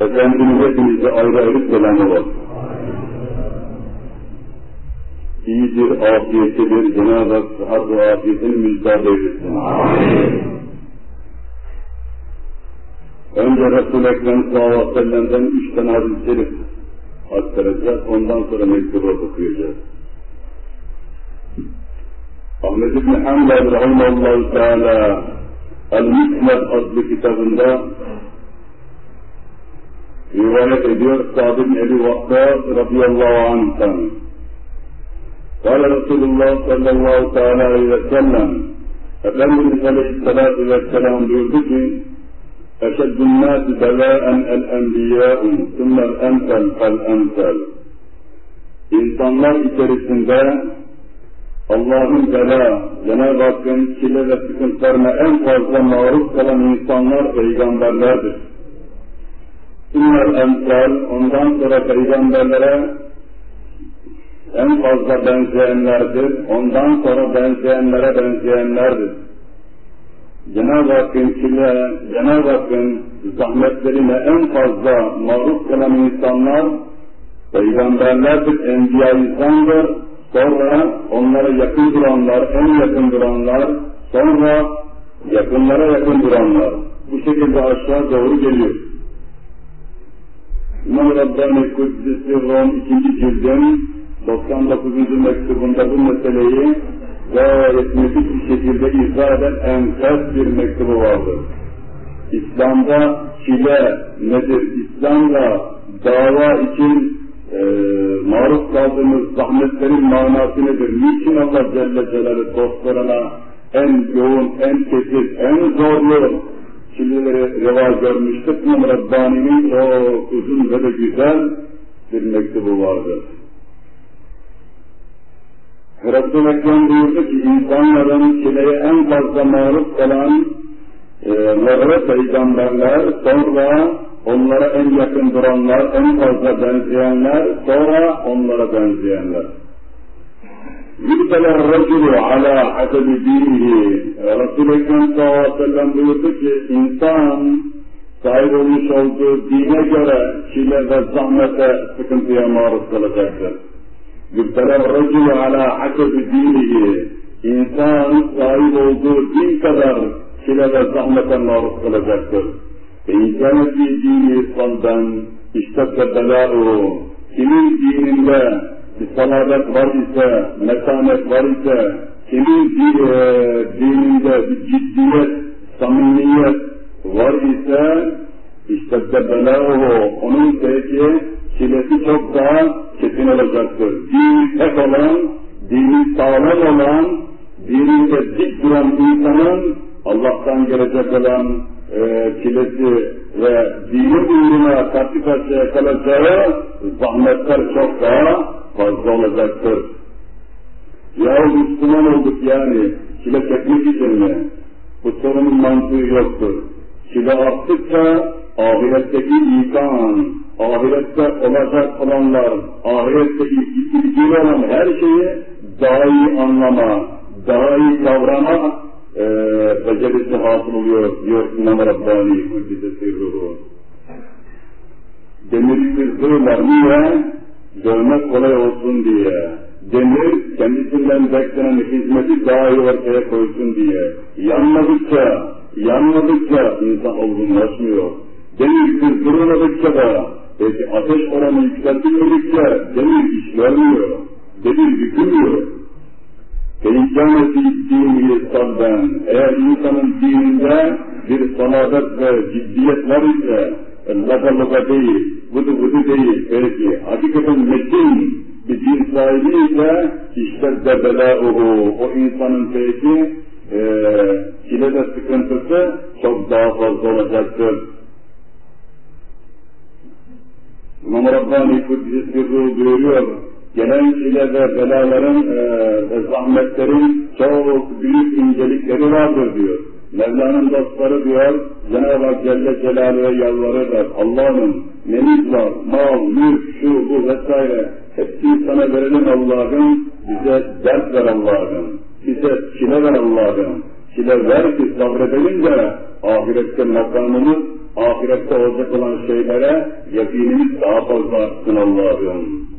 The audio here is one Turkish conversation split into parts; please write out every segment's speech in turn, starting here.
Efendimiz hepimize ayrı ayrı selamı var. İyidir, afiyetidir, Cenab-ı Hak sıhhat ve afiyetini müjdat eylesin. Önce Resul-i Ekrem sallallahu aleyhi ve sellem'den üç tane hadis-i şerif aktaracağız, ondan sonra mektubu okuyacağız. Ahmet İbni Hanbel Rahimallahu Teala El-Müsned adlı kitabında رواية إبيار سعد بن أبي وقاص رضي الله عنه قال قال رسول الله صلى الله تعالى عليه وسلم الأمر عليه الصلاة والسلام بوجهه أشد الناس بلاء الأنبياء ثم الأمثل فالأمثل İnsanlar içerisinde Allah'ın لنا Cenab-ı Hakk'ın çile ve sıkıntılarına en fazla maruz kalan insanlar peygamberlerdir. Sünnel emsal, ondan sonra peygamberlere en fazla benzeyenlerdir, ondan sonra benzeyenlere benzeyenlerdir. Cenab-ı Hakk'ın çile, Cenab-ı Hakk'ın zahmetlerine en fazla maruz kalan insanlar peygamberlerdir, enbiya insandır, sonra onlara yakın duranlar, en yakın duranlar, sonra yakınlara yakın duranlar. Bu şekilde aşağı doğru geliyor. Rabbani Kuddisi Rom 2. cildin 99. mektubunda bu meseleyi gayet nefis bir şekilde izah eden enfes bir mektubu vardır. İslam'da çile nedir? İslam'da dava için e, maruz kaldığımız zahmetlerin manası nedir? Niçin Allah Celle Celaluhu dostlarına en yoğun, en kesif, en zorlu çileleri reva görmüştür? İmam Rabbani'nin çok uzun ve de güzel bir mektubu vardır. Resul-i Ekrem buyurdu ki insanların çileye en fazla maruz kalan e, peygamberler, sonra onlara en yakın duranlar, en fazla benzeyenler, sonra onlara benzeyenler. Yükselen raculu ala hasebi dinihi. Resul-i Ekrem sallallahu aleyhi ve sellem buyurdu ki insan sahip olmuş olduğu dine göre çile ve zahmete sıkıntıya maruz kalacaktır. Yükselen raculu ala hasebi dinihi. İnsan sahip olduğu din kadar çile ve zahmete maruz kalacaktır. İnsan fi dini saldan iştedde belâ'u. Kimin bir salamet var ise, metanet var ise, kimin dininde bir ciddiyet, samimiyet var ise, iştedde belâ'u. Onun peki çilesi çok daha kesin olacaktır. Dini tek olan, dini sağlam olan, dininde dik duran insanın Allah'tan gelecek olan e, çilesi ve dini uğruna karşı karşıya kalacağı zahmetler çok daha fazla olacaktır. Ya Müslüman olduk yani çile çekmek için mi? Bu sorunun mantığı yoktur. Çile arttıkça ahiretteki ikan, ahirette olacak olanlar, ahirette ilgili olan her şeyi daha iyi anlama, daha iyi kavrama e, becerisi hasıl oluyor diyor İmam Rabbani Kuddise Sirruhu. Demir kızdırırlar niye? Görmek kolay olsun diye. Demir kendisinden beklenen hizmeti daha iyi ortaya koysun diye. Yanmadıkça, yanmadıkça insan olgunlaşmıyor. Demir kızdırılmadıkça da peki ateş oranı yükseltilmedikçe demir iş görmüyor. Demir bükülmüyor. Feinkâmeti dini sabben, eğer insanın dininde bir salavet ve ciddiyet var ise, laga laga değil, vudu vudu değil, peki, hakikaten metin bir din sahibi ise, işte debelâuhu, o insanın peki, e, çile ve sıkıntısı çok daha fazla olacaktır. İmam Rabbani Kudüs'ü buyuruyor, gelen çile ve belaların e, ve zahmetlerin çok büyük incelikleri vardır diyor. Mevla'nın dostları diyor, Cenab-ı Hak Celle Celaluhu'ya yalvarırlar. Allah'ım nemiz var, mal, mülk, şu, bu vesaire. Hepsini sana verelim Allah'ım, bize dert ver Allah'ım. Bize çile ver Allah'ım. Çile ver ki sabredelim de ahirette makamımız, ahirette olacak olan şeylere yakinimiz daha fazla artsın Allah'ım.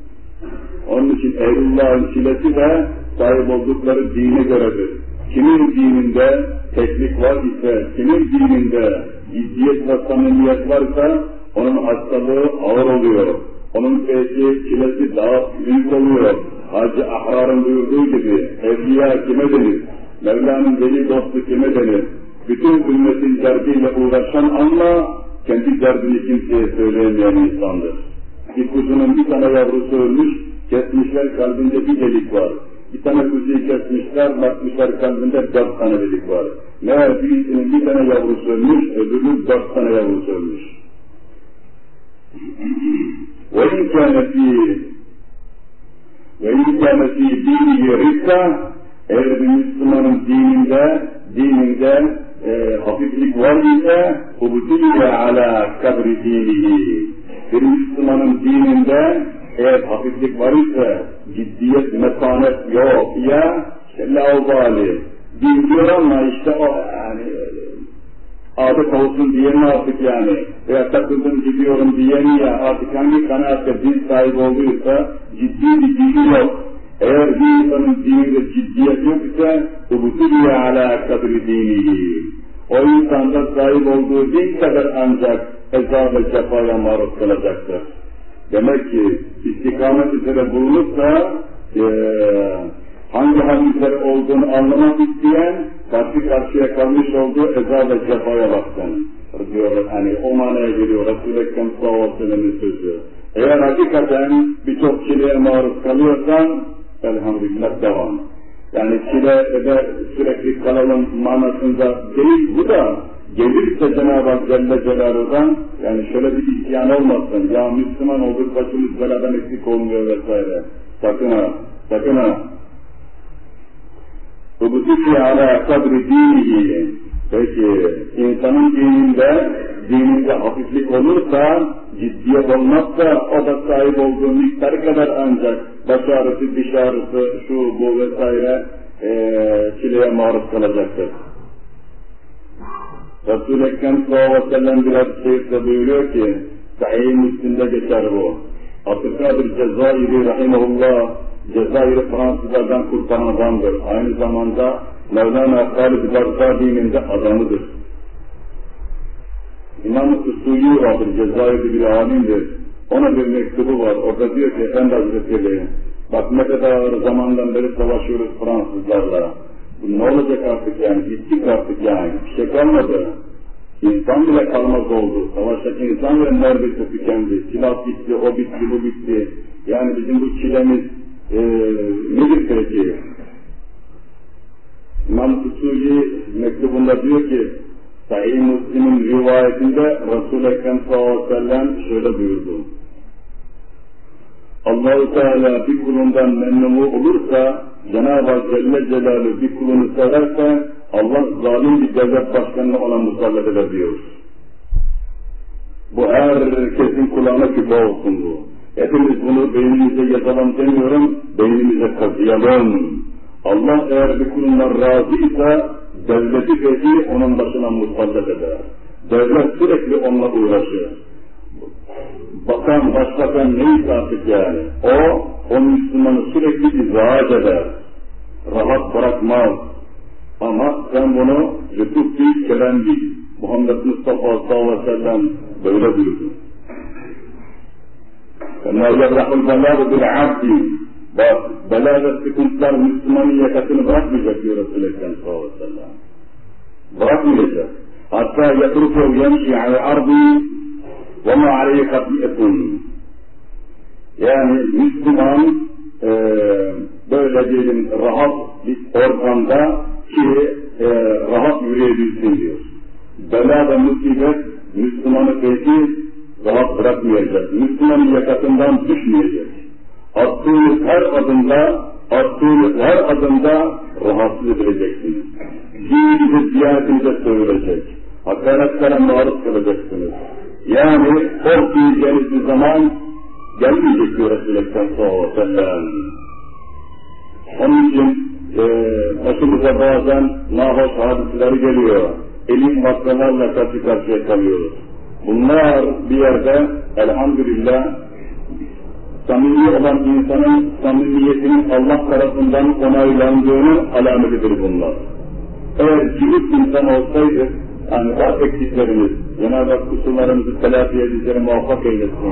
Onun için Eylullah'ın çilesi de sahip oldukları dine göredir. Kimin dininde teknik var ise, kimin dininde ciddiyet ve samimiyet varsa onun hastalığı ağır oluyor. Onun peki çilesi daha büyük oluyor. Hacı Ahrar'ın buyurduğu gibi evliya kime denir? Mevla'nın veli dostu kime denir? Bütün ümmetin derdiyle uğraşan ama kendi derdini kimseye söyleyemeyen insandır. Bir kuzunun bir tane yavrusu ölmüş, kesmişler kalbinde bir delik var. Bir tane kuzuyu kesmişler, bakmışlar kalbinde dört tane delik var. Meğer birisinin bir tane yavrusu ölmüş, öbürünün dört tane yavrusu ölmüş. وإن كان في وإن كان في دينه رِكَّةً eğer bir Müslümanın dininde, dininde e, hafiflik var ise ubudiyye ala kadri dinihi. Bir Müslümanın dininde eğer hafiflik var ise ciddiyet, metanet yok ya işte laubali. Din diyor ama işte o yani adet olsun diyeni artık yani veya takıldım gidiyorum diyeni ya artık hangi kanaatte din sahibi olduysa ciddi bir dini yok. Eğer bir insanın dininde ciddiyet yok ise ubudiyye ala kadri dinihi. O insanda sahip olduğu din kadar ancak eza ve cefaya maruz kalacaktır. Demek ki istikamet üzere bulunursa e, hangi üzere olduğunu anlamak isteyen karşı karşıya kalmış olduğu eza ve cefaya baksın. Diyor hani o manaya geliyor Resul-i Ekrem sallallahu sözü. Eğer hakikaten birçok çileye maruz kalıyorsan elhamdülillah devam. Yani çile ve sürekli kalalım manasında değil bu da gelirse Cenab-ı Hak Celle Celaluhu'dan yani şöyle bir isyan olmasın. Ya Müslüman olduk başımız beladan eksik olmuyor vesaire. Sakın ha, sakın ha. Ubudiki ala kadri dinihi. Peki insanın dininde, dininde hafiflik olursa, ciddiyet olmazsa o da sahip olduğu miktar kadar ancak baş ağrısı, diş ağrısı, şu bu vesaire ee, çileye maruz kalacaktır. Resul-i Ekrem sallallahu aleyhi ve buyuruyor ki, Sahih-i Müslim'de geçer bu. Abdülkadir Cezayir'i rahimahullah, Cezayir'i Fransızlardan kurtaran adamdır. Aynı zamanda Mevlana Halid Bagdadi'nin de adamıdır. İmam-ı Susuyi vardır, Cezayir'de bir alimdir. Ona bir mektubu var, orada diyor ki Efendi Hazretleri, bak ne kadar zamandan beri savaşıyoruz Fransızlarla. Bu ne olacak artık yani, bittik artık yani, bir şey kalmadı. İnsan bile kalmaz oldu. Savaştaki insan bile neredeyse tükendi. Silah bitti, o bitti, bu bitti. Yani bizim bu çilemiz e, nedir peki? İmam Kusuci mektubunda diyor ki, Sahih Müslim'in rivayetinde Resul-i Ekrem sallallahu aleyhi ve sellem şöyle buyurdu. Allah-u Teala bir kulundan memnun olursa, Cenab-ı Hak Celle Celaluhu bir kulunu severse, Allah zalim bir devlet başkanına ona musallat eder diyor. Bu herkesin kulağına küpe olsun bu. Hepimiz bunu beynimize yazalım demiyorum, beynimize kazıyalım. Allah eğer bir kulundan razıysa, devleti peki onun başına musallat eder. Devlet sürekli onunla uğraşır. بقام بچہ کا نہیں پراپت کیا ہے اور ان منصورے کی رواج ہے۔ راحت برق مال۔ ہمارا کام کی چلن جی محمد مصطفیٰ صلی اللہ علیہ وسلم دولت نظر رحم بلاد بالعبد بلادت كنت مسلمانية كتن برق بجد رسول الله صلى الله عليه وسلم۔ برق بجد حتى ve ma aleyhi katiyetun. Yani Müslüman e, böyle diyelim rahat bir ortamda ki e, rahat yürüyebilsin diyor. Bela ve musibet Müslümanı peki rahat bırakmayacak. Müslümanın yakasından düşmeyecek. Attığınız her adımda, attığınız her adımda rahatsız edileceksiniz. Dininizi, ziyaretinize söyleyecek. Hakaretlere maruz kalacaksınız. Yani kork diyeceğiniz bir zaman gelmeyecek diyor Resulü Ekrem sallallahu. Onun için e, başımıza bazen nahoş hadiseler geliyor. Elin vakalarla karşı karşıya kalıyoruz. Bunlar bir yerde elhamdülillah samimi olan insanın samimiyetinin Allah tarafından onaylandığının alametidir bunlar. Eğer cüvük insan olsaydı, yani var eksiklerimiz, Cenab-ı Hak kusurlarımızı telafi edicileri muvaffak eylesin.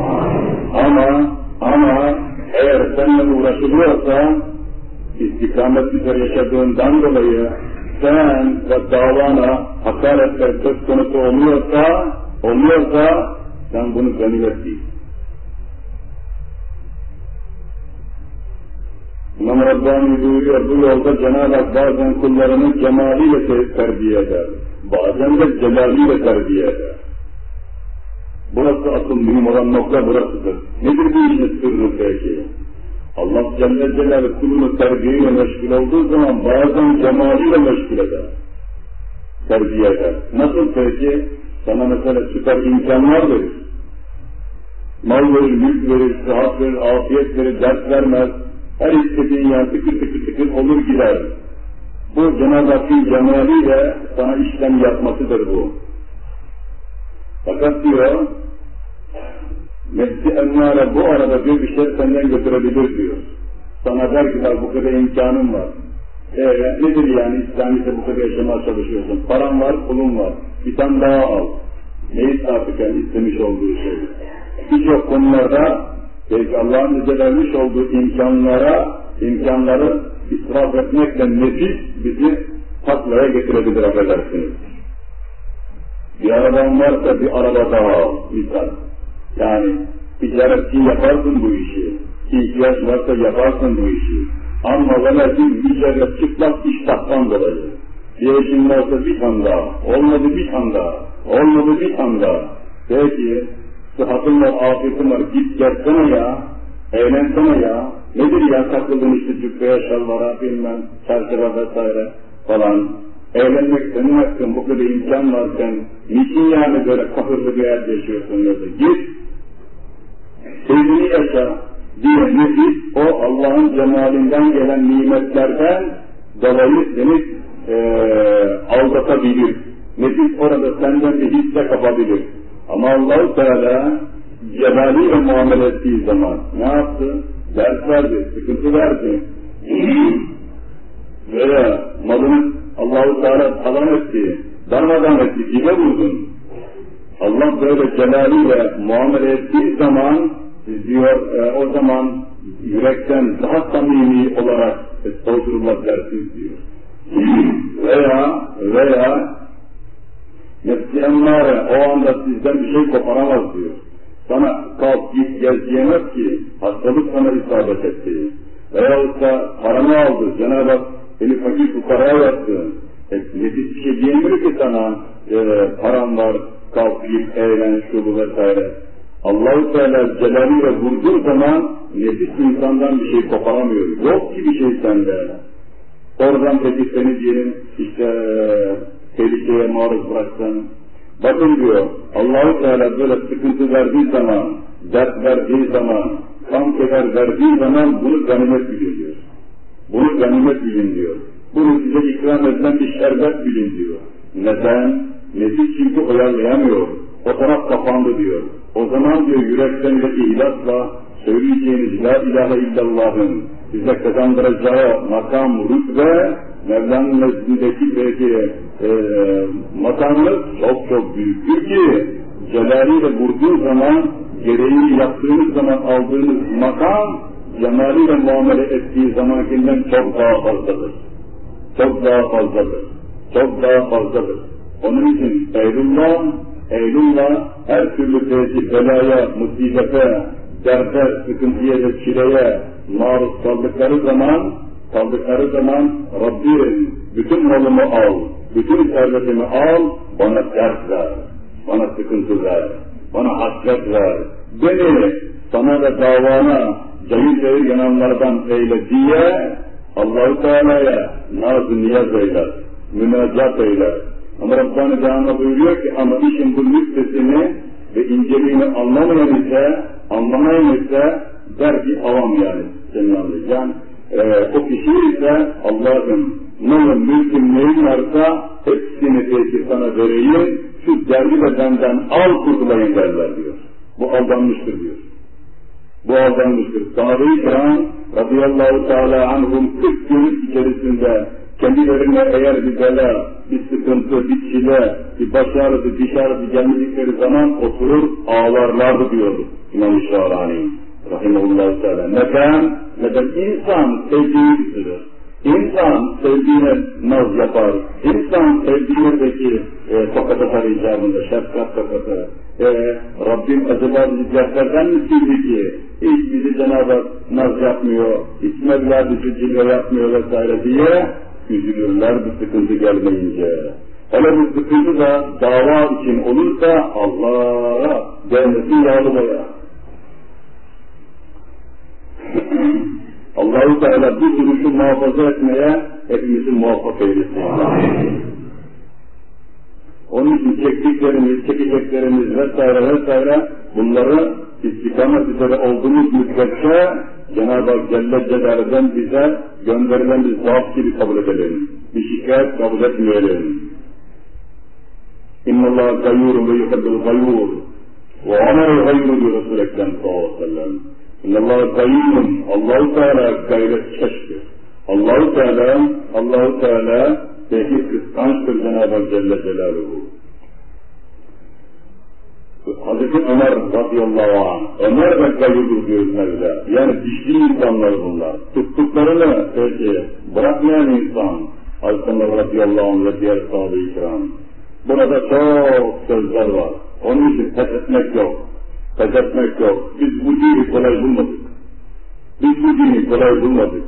Ama, ama eğer seninle uğraşılıyorsa, istikamet üzere yaşadığından dolayı sen ve davana hakaretler söz konusu oluyorsa, oluyorsa sen bunu ganimet değil. İmam Rabbani buyuruyor, bu yolda Cenab-ı Hak bazen kullarını cemaliyle terbiye eder. Bazen de celaliyle terbiye eder. Burası asıl mühim olan nokta burasıdır. Nedir bu işin sırrı peki? Allah Celle Celaluhu kulunu terbiyeyle meşgul olduğu zaman bazen cemaliyle meşgul eder. Terbiye eder. Nasıl peki? Sana mesela süper imkanlar verir. Mal verir, mülk verir, sıhhat verir, afiyet verir, dert vermez. Her istediğin yer tıkır tıkır tıkır olur gider. Bu Cenab-ı Hakk'ın cemaliyle sana işlem yapmasıdır bu. Fakat diyor, Nefsi emmare bu arada bir bir şey senden götürebilir diyor. Sana der ki bu kadar imkanın var. Ee, nedir yani İslamiyet'e bu kadar yaşamaya çalışıyorsun? Paran var, pulun var. Bir tane daha al. Neyi tartıken istemiş olduğu şey. Birçok konularda belki Allah'ın bize vermiş olduğu imkanlara, imkanları israf etmekle nefis bizi taklaya getirebilir affedersiniz. Bir araban varsa bir araba daha al, misal. Yani ticaretçi yaparsın bu işi. İhtiyaç varsa yaparsın bu işi. Ama velakin içeride çıplak iştahtan dolayı. Bir eşin varsa bir tane daha, olmadı bir tane daha, olmadı bir tane daha. Peki, sıhhatın var, afiyetin var, git gelsene ya, eğlensene ya. Nedir ya takıldın işte cübbeye, şalvara, bilmem, çerçeve vesaire falan. Eğlenmek senin hakkın, bu kadar imkan varken, niçin yani böyle kahırlı bir hayat yaşıyorsun dedi. Git, sevgini yaşa diye nefis, o Allah'ın cemalinden gelen nimetlerden dolayı seni e, aldatabilir. Nefis orada senden bir hisse kapabilir. Ama Allah-u Teala cemaliyle muamele ettiği zaman ne yaptı? Ders verdi, sıkıntı verdi. Veya malını Allah-u Teala talan etti, darmadan etti, dibe vurdun. Allah böyle celaliyle muamele ettiği zaman diyor e, o zaman yürekten daha samimi olarak estağfurullah dersiniz diyor. veya veya nefsi emmare o anda sizden bir şey koparamaz diyor. Sana kalk git gel diyemez ki hastalık sana isabet etti. Veyahut da paranı aldı Cenab-ı Hak seni fakir fukaraya yaptı. E, nefis bir şey diyemiyor ki sana e, paran var kalk git eğlen şu bu vesaire. Allah-u Teala celaliyle vurduğu zaman nefis insandan bir şey koparamıyor. Yok ki bir şey sende. Oradan peki seni diyelim işte tehlikeye maruz bıraksın. Bakın diyor Allah-u Teala böyle sıkıntı verdiği zaman, dert verdiği zaman, kan keder verdiği zaman bunu ganimet bilin diyor. Bunu ganimet bilin diyor. Bunu size ikram edilen bir şerbet bilin diyor. Neden? Nefis çünkü oyalayamıyor. O taraf kapandı diyor. O zaman diyor yürekten ve ihlasla söyleyeceğiniz La ilahe illallah'ın size kazandıracağı makam, rütbe, Mevla'nın nezdindeki belki e, makamı çok çok büyüktür ki celaliyle vurduğu zaman, gereğini yaptığınız zaman aldığınız makam, cemaliyle muamele ettiği zamankinden çok daha fazladır. Çok daha fazladır. Çok daha fazladır. Onun için Eylullah, Eylullah her türlü tezi, belaya, musibete, derde, sıkıntıya ve çileye maruz kaldıkları zaman, kaldıkları zaman Rabbim bütün malımı al, bütün servetimi al, bana dert ver, bana sıkıntı ver. bana hasret ver, beni sana ve davana cayır cayır yananlardan eyle diye Allah-u Teala'ya naz niyaz eyler, münacat eyler. Ama Rabbani Teala buyuruyor ki ama işin bu lütfesini ve inceliğini anlamayan ise, anlamayan ise der ki avam yani senin anlayacağın. Ee, o kişi ise Allah'ın malın, mülkün, neyin varsa hepsini peki sana vereyim, şu derdi ve benden al kurtulayım derler diyor. Bu aldanmıştır diyor. Bu aldanmıştır. Sahabe-i Kiram radıyallahu teala anhum 40 gün içerisinde kendilerine eğer bir bela, bir sıkıntı, bir çile, bir baş ağrısı, diş ağrısı gelmedikleri zaman oturur ağlarlardı diyordu İmam-ı Şahrani. Rahimullahu Teala. Neden? Neden? İnsan sevdiğini bitirir. İnsan sevdiğine naz yapar. İnsan sevdiğine peki e, tokat atar icabında, şefkat tokatı. E, Rabbim acaba bizi ceplerden mi sildi ki? Hiç bizi Cenab-ı Hak naz yapmıyor, hiç Mevla bizi cilve yapmıyor vesaire diye üzülürler bir sıkıntı gelmeyince. Hele bu sıkıntı da dava için olursa Allah'a gelmesin yağlı boya. Allahu Teala bu duruşu muhafaza etmeye hepimizi muvaffak eylesin. Onun için çektiklerimiz, çekeceklerimiz vesaire vesaire bunları istikamet üzere olduğumuz müddetçe Cenab-ı Hak Celle Celaluhu'dan bize gönderilen bir zaaf gibi kabul edelim. Bir şikayet kabul etmeyelim. Gayyurun ve yuhabbul gayyur. Ve amel gayyur diyor Resul-i Ekrem sallallahu aleyhi ve sellem. İnna Allah gayyurun. Allah-u Teala gayretkeştir. Allah-u Teala, Allah-u Teala belki kıskançtır Cenab-ı Hak Celle Celaluhu. Hazreti Ömer radıyallahu anh, Ömer de gayyurdur diyor Mevla. Yani dişli insanlar bunlar. Tuttuklarını peki bırakmayan insan. Hazreti Ömer radıyallahu anh ve diğer sahabe-i kiram. Burada çok sözler var. Onun için pes etmek yok. Pes etmek yok. Biz bu dini kolay bulmadık. Biz bu dini kolay bulmadık.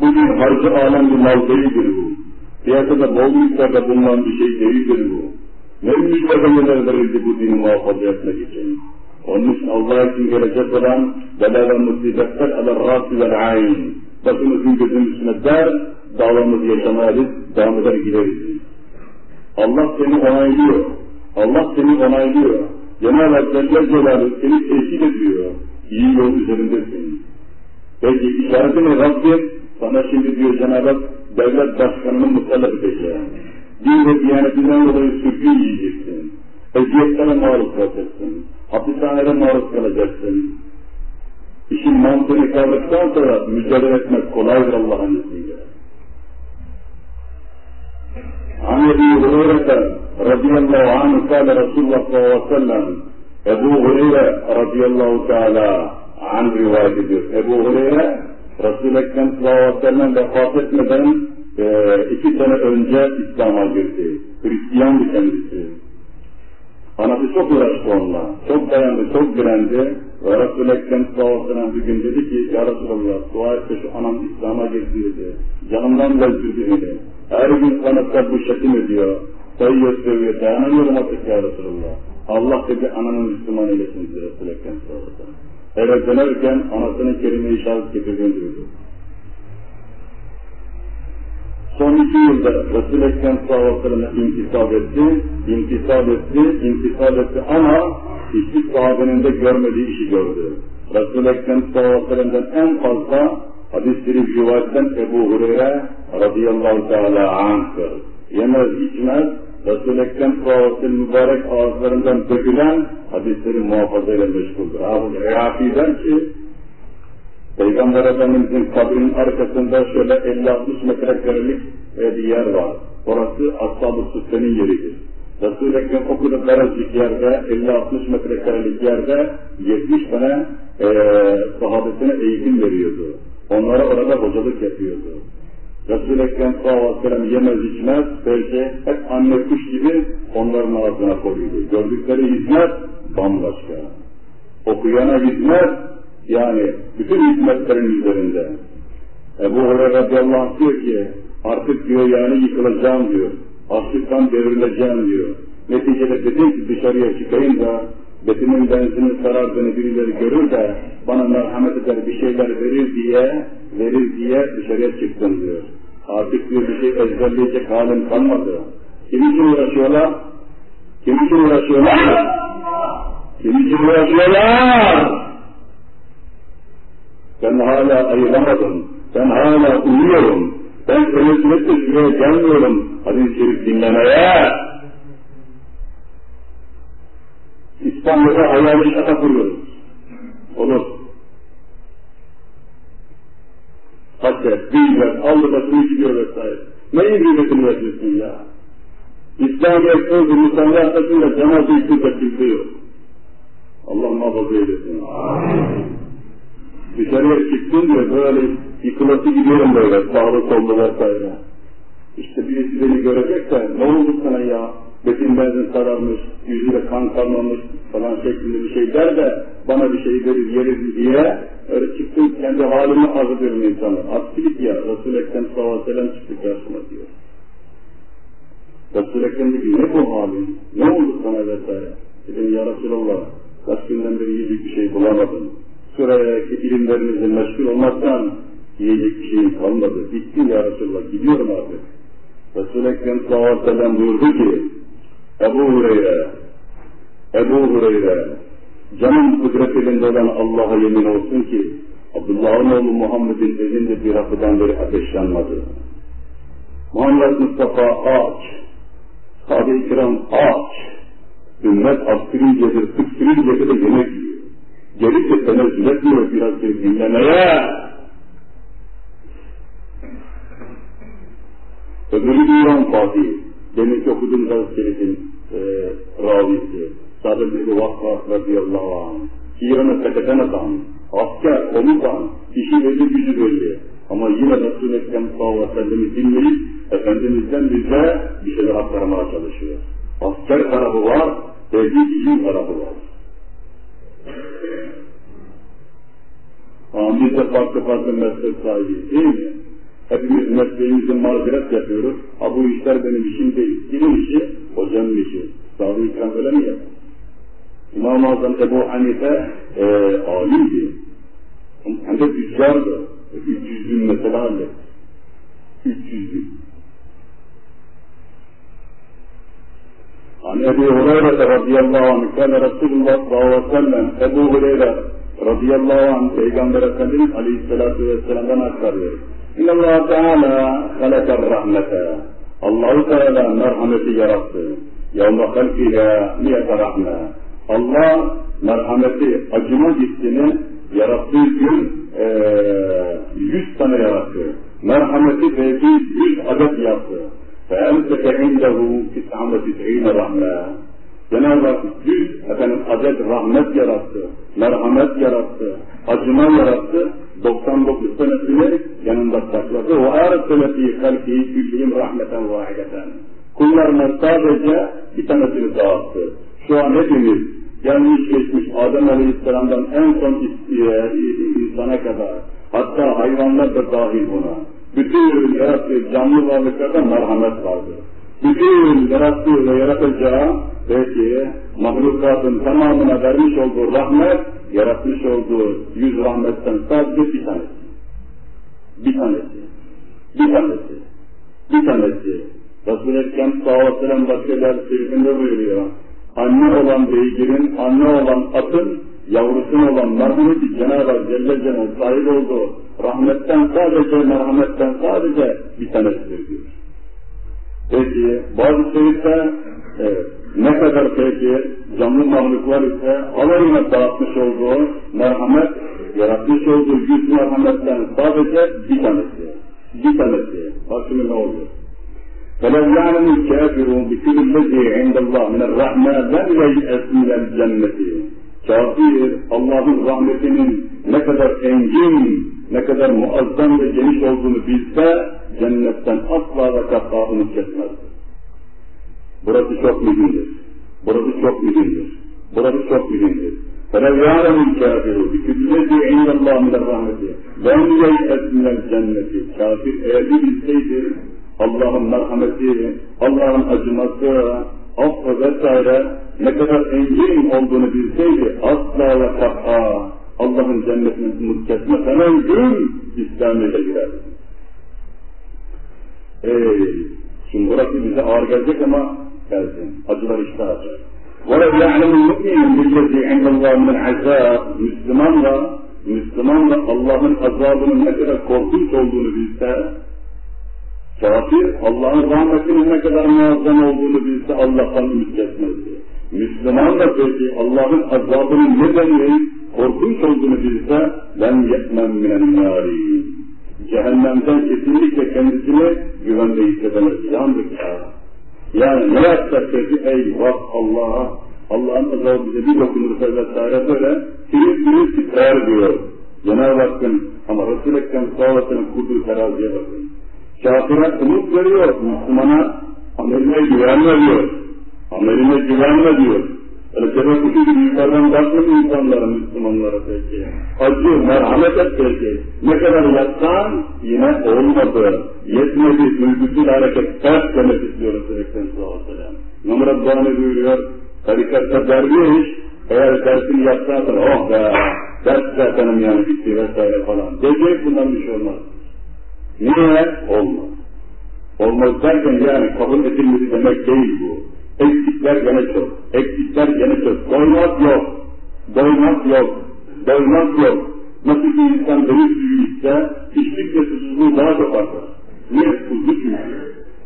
Bu din harcı alem bir mal değildir bu. Piyasada bol miktarda bulunan bir şey değildir bu. Ne mücadeleler verildi bu dini muhafaza etmek için. Onun için Allah için gelecek olan bela ve musibetler ala rasi ve ayn. Başımızın gözün üstüne der, davamızı yaşamayız, devam eder gideriz. Allah seni onaylıyor. Allah seni onaylıyor. Cenab-ı Hak Celle Celaluhu seni teşkil ediyor. İyi yol üzerindesin. Peki işareti ne Rabbim? Sana şimdi diyor Cenab-ı Hak devlet başkanını musallat edeceğim. Din ve diyanetinden dolayı sürgü yiyeceksin. Eziyetlere maruz kalacaksın. Hapishanelere maruz kalacaksın. İşin mantığını kavradıktan sonra mücadele etmek kolaydır Allah'ın izniyle. عن ابي هريره رضي الله عنه قال رسول الله صلى الله عليه وسلم Ebu Hureyre radıyallahu teala an rivayet ediyor. Ebu Hureyre Resul-i Ekrem sallallahu aleyhi ve sellem vefat etmeden e, iki sene önce İslam'a girdi. Hristiyandı kendisi. Anası çok uğraştı onunla. Çok dayandı, çok direndi. Ve Resul-i Ekrem sallallahu aleyhi ve sellem bir gün dedi ki Ya Resulallah dua et de şu anam İslam'a girdi dedi. Canımdan bezdirdi beni. Her gün sana bu şekim ediyor. Sayıyor seviyor. Dayanamıyorum artık ya Resulallah. Allah dedi ananın Müslüman eylesin dedi Resul-i Ekrem sallallahu. Eve anasının kelime-i şahit getirdiğini duydu. Son iki yılda Resul-i Ekrem ve intisap etti, intisap etti, intisap etti ama hiçbir sahabenin de görmediği işi gördü. Resul-i Ekrem ve en fazla hadis-i rivayetten Ebu Hureyre radıyallahu teala anh'tır. Yemez içmez, Resul-i Ekrem sallallahu mübarek ağızlarından dökülen hadisleri muhafaza ile meşguldür. Abi Reafi der ki, Peygamber Efendimizin kabrinin arkasında şöyle 50-60 metrekarelik bir yer var. Orası Ashab-ı Suffe'nin yeridir. Resul-i Ekrem o kadar yerde, 50-60 metrekarelik yerde 70 tane e, sahabesine eğitim veriyordu. Onlara orada hocalık yapıyordu. Resul-i Ekrem sallallahu yemez içmez, belki hep anne kuş gibi onların ağzına koyuyordu. Gördükleri hizmet bambaşka. Okuyana hizmet, yani bütün hizmetlerin üzerinde. Ebu Hureyre radıyallahu anh diyor ki, artık diyor yani yıkılacağım diyor. Açlıktan devrileceğim diyor. Neticede dedim ki dışarıya çıkayım da betimin benzini sarardığını birileri görür de bana merhamet eder bir şeyler verir diye verir diye dışarıya çıktım diyor. Artık bir, bir şey ezberleyecek halim kalmadı. Kim için uğraşıyorlar? Kim için uğraşıyorlar? Kim için uğraşıyorlar? Ben hala ayılamadım. Ben hala uyuyorum. Ben tenezzületle şuraya gelmiyorum. Hadis-i Şerif dinlemeye. İstanbul'da hayali şaka kuruyoruz. Olur. Hatta gıybet, aldı başını gidiyor vesaire. Neyin gıybetini yapıyorsun ya? İslam'ı eksozu insanlar arasında cemaat-i hükümde kimse yok. Allah muhafaza eylesin. Dışarıya çıktın diyor böyle yıkılası gidiyorum böyle sağlı sollu vesaire. İşte birisi beni görecek de ne oldu sana ya? Betin benzin sararmış, yüzüne kan kalmamış falan şeklinde bir şey der de bana bir şey verir yeriz diye öyle çıktım kendi halimi arz ediyorum insana. Aksilik ya Resul-i Ekrem sallallahu aleyhi ve sellem çıktı karşıma diyor. Resul-i Ekrem dedi ne bu halin? Ne oldu sana vesaire? Dedim ya Resulallah kaç günden beri yiyecek bir şey bulamadım. Sürekli ilimlerinizle meşgul olmaktan yiyecek bir şeyim kalmadı. Bitti ya Resulallah gidiyorum artık. Resul-i Ekrem sallallahu aleyhi ve sellem buyurdu ki Ebu Hureyre Ebu Hureyre canın kudret elinde olan Allah'a yemin olsun ki Abdullah'ın oğlu Muhammed'in elinde bir hafıdan beri ateş yanmadı. Muhammed Mustafa ağaç, sahabe-i kiram ağaç, ümmet askırıncedir, sıksırıncedir de yemek yiyor. De tenezzül etmiyor biraz bir dinlemeye. Öbürü İran Fatih, demin okuduğum Gazze'nin e, ravisi, Sadık bin Vakkas radıyallahu anh, İran'ı fetheden adam, asker, komutan, işi belli, gücü belli. Ama yine Resul-i Ekrem sallallahu aleyhi ve dinleyip, Efendimiz'den bize bir şeyler aktarmaya çalışıyor. Asker tarafı var, belli ilim tarafı var. Ama de farklı farklı meslek sahibiyiz değil mi? Mesleğimizi mazeret yapıyoruz. Ha bu işler benim işim değil. Kimin işi? Hocanın işi. Sahabe-i İkram öyle mi yapar? İmam-ı Azam Ebu Hanife e, alimdi. Hem de tüccardı. 300 bin mesela hallet. 300 bin. An Ebu Hureyre radıyallahu anh kâne Resulullah sallallahu aleyhi ve sellem Ebu Hureyre radıyallahu anh Peygamber Efendimiz aleyhissalatu vesselam'dan aktarıyor. إن الله تعالى خلق الرحمة. الله تعالى مرحمة جرس يوم خلقها مئة رحمة. الله مرحمة أجمع جسنا يرسل جن جسنا يرسل مرحمة فيدي جس عدد يرسل فأمسك عنده تسعة وتسعين رحمة. Cenab-ı Hak yüz efendim adet rahmet yarattı, merhamet yarattı, acıma yarattı, 99 senesini yanında sakladı. O fî halkî küllihim rahmeten vahideten. Kullarına sadece bir tanesini dağıttı. Şu an hepimiz gelmiş geçmiş Adem Aleyhisselam'dan en son insana kadar hatta hayvanlar da dahil buna. Bütün yarattığı canlı varlıklarda merhamet vardır. Bütün yarattığı ve yaratacağı belki mahlukatın tamamına vermiş olduğu rahmet, yaratmış olduğu yüz rahmetten sadece bir tanesi. Bir tanesi. Bir tanesi. Bir tanesi. Resul-i Ekrem sallallahu aleyhi ve sellem buyuruyor anne olan beygirin, anne olan atın, yavrusuna olan merhameti Cenab-ı Hak Celle Celal sahip olduğu rahmetten sadece, merhametten sadece bir tanesidir diyor. Peki, bazı şerifte evet, ne kadar peki canlı mahluklar ise alayına dağıtmış olduğu merhamet, yaratmış olduğu yüz merhametten sadece bir tanesi. Bir tanesi. Bak şimdi ne oluyor? فلو يعلم الكافر بكل الذي عند الله من الرحمة لم ييأس من الجنة Kafir Allah'ın rahmetinin ne kadar engin, ne kadar muazzam ve geniş olduğunu bilse cennetten asla ve katla umut kesmez. Burası çok mühimdir. Burası çok mühimdir. Burası çok mühimdir. فَلَوْ يَعْلَمُ الْكَافِرُ بِكُلِّذِي عِنْدَ اللّٰهِ مِنَ الرَّحْمَةِ لَمْ يَيْأَسْ مِنَ الْجَنَّةِ Kafir eğer bir bilseydi Allah'ın merhameti, Allah'ın acıması, affı vesaire ne kadar engin olduğunu bilseydi asla ve kat'a Allah'ın cennetinin umut kesmez hemen gün İslamiyet'e girerdi. Ey, şimdi burası bize ağır gelecek ama gelsin. Acılar işte acı. وَلَوْ يَعْلَمُ الْمُؤْمِنُ بِالَّذِي عِنْدَ اللّٰهِ مِنْ عَذَابٍ Müslümanla, Müslümanla Allah'ın azabının ne kadar korkunç olduğunu bilse, kafir Allah'ın rahmetinin ne kadar muazzam olduğunu bilse Allah'tan ümit kesmezdi. Müslüman da peki Allah'ın azabının nedenli korkunç olduğunu bilse, ben yetmem minen nâri. Cehennemden kesinlikle kendisini güvende hissedemez. Yandık ya. Yani ne yapsak peki? Eyvah Allah'a, Allah'ın azabı bize bir dokunursa vesaire böyle sivil sivil titrer diyor. Cenab-ı Hakk'ın ama Resul-i Ekrem sallallahu kurduğu teraziye bakın. Kafire umut veriyor, Müslümana ameline güvenme diyor. Ameline güvenme diyor. Sebep kuşu gibi yukarıdan bakmıyor insanlara, Müslümanlara peki. Acı, merhamet et peki. Ne kadar yapsan yine olmadı. Yetmedi, duygusal hareket, ters demek istiyor Resulü'nün sallallahu aleyhi ve sellem. İmam Rabbani buyuruyor, tarikatta derviş, eğer dersini yapsan oh be, ders zaten yani bitti vesaire falan. Diyecek bundan bir şey olmaz. Niye? Olmaz. Olmaz derken yani kabul edilmedi demek değil bu. Eksikler gene çok. Eksikler gene çok. Doymak yok. Doymak yok. Doymak yok. Nasıl ki insan deniz suyu içse, içlik ve susuzluğu daha çok artar. Niye? Tuzlu çünkü.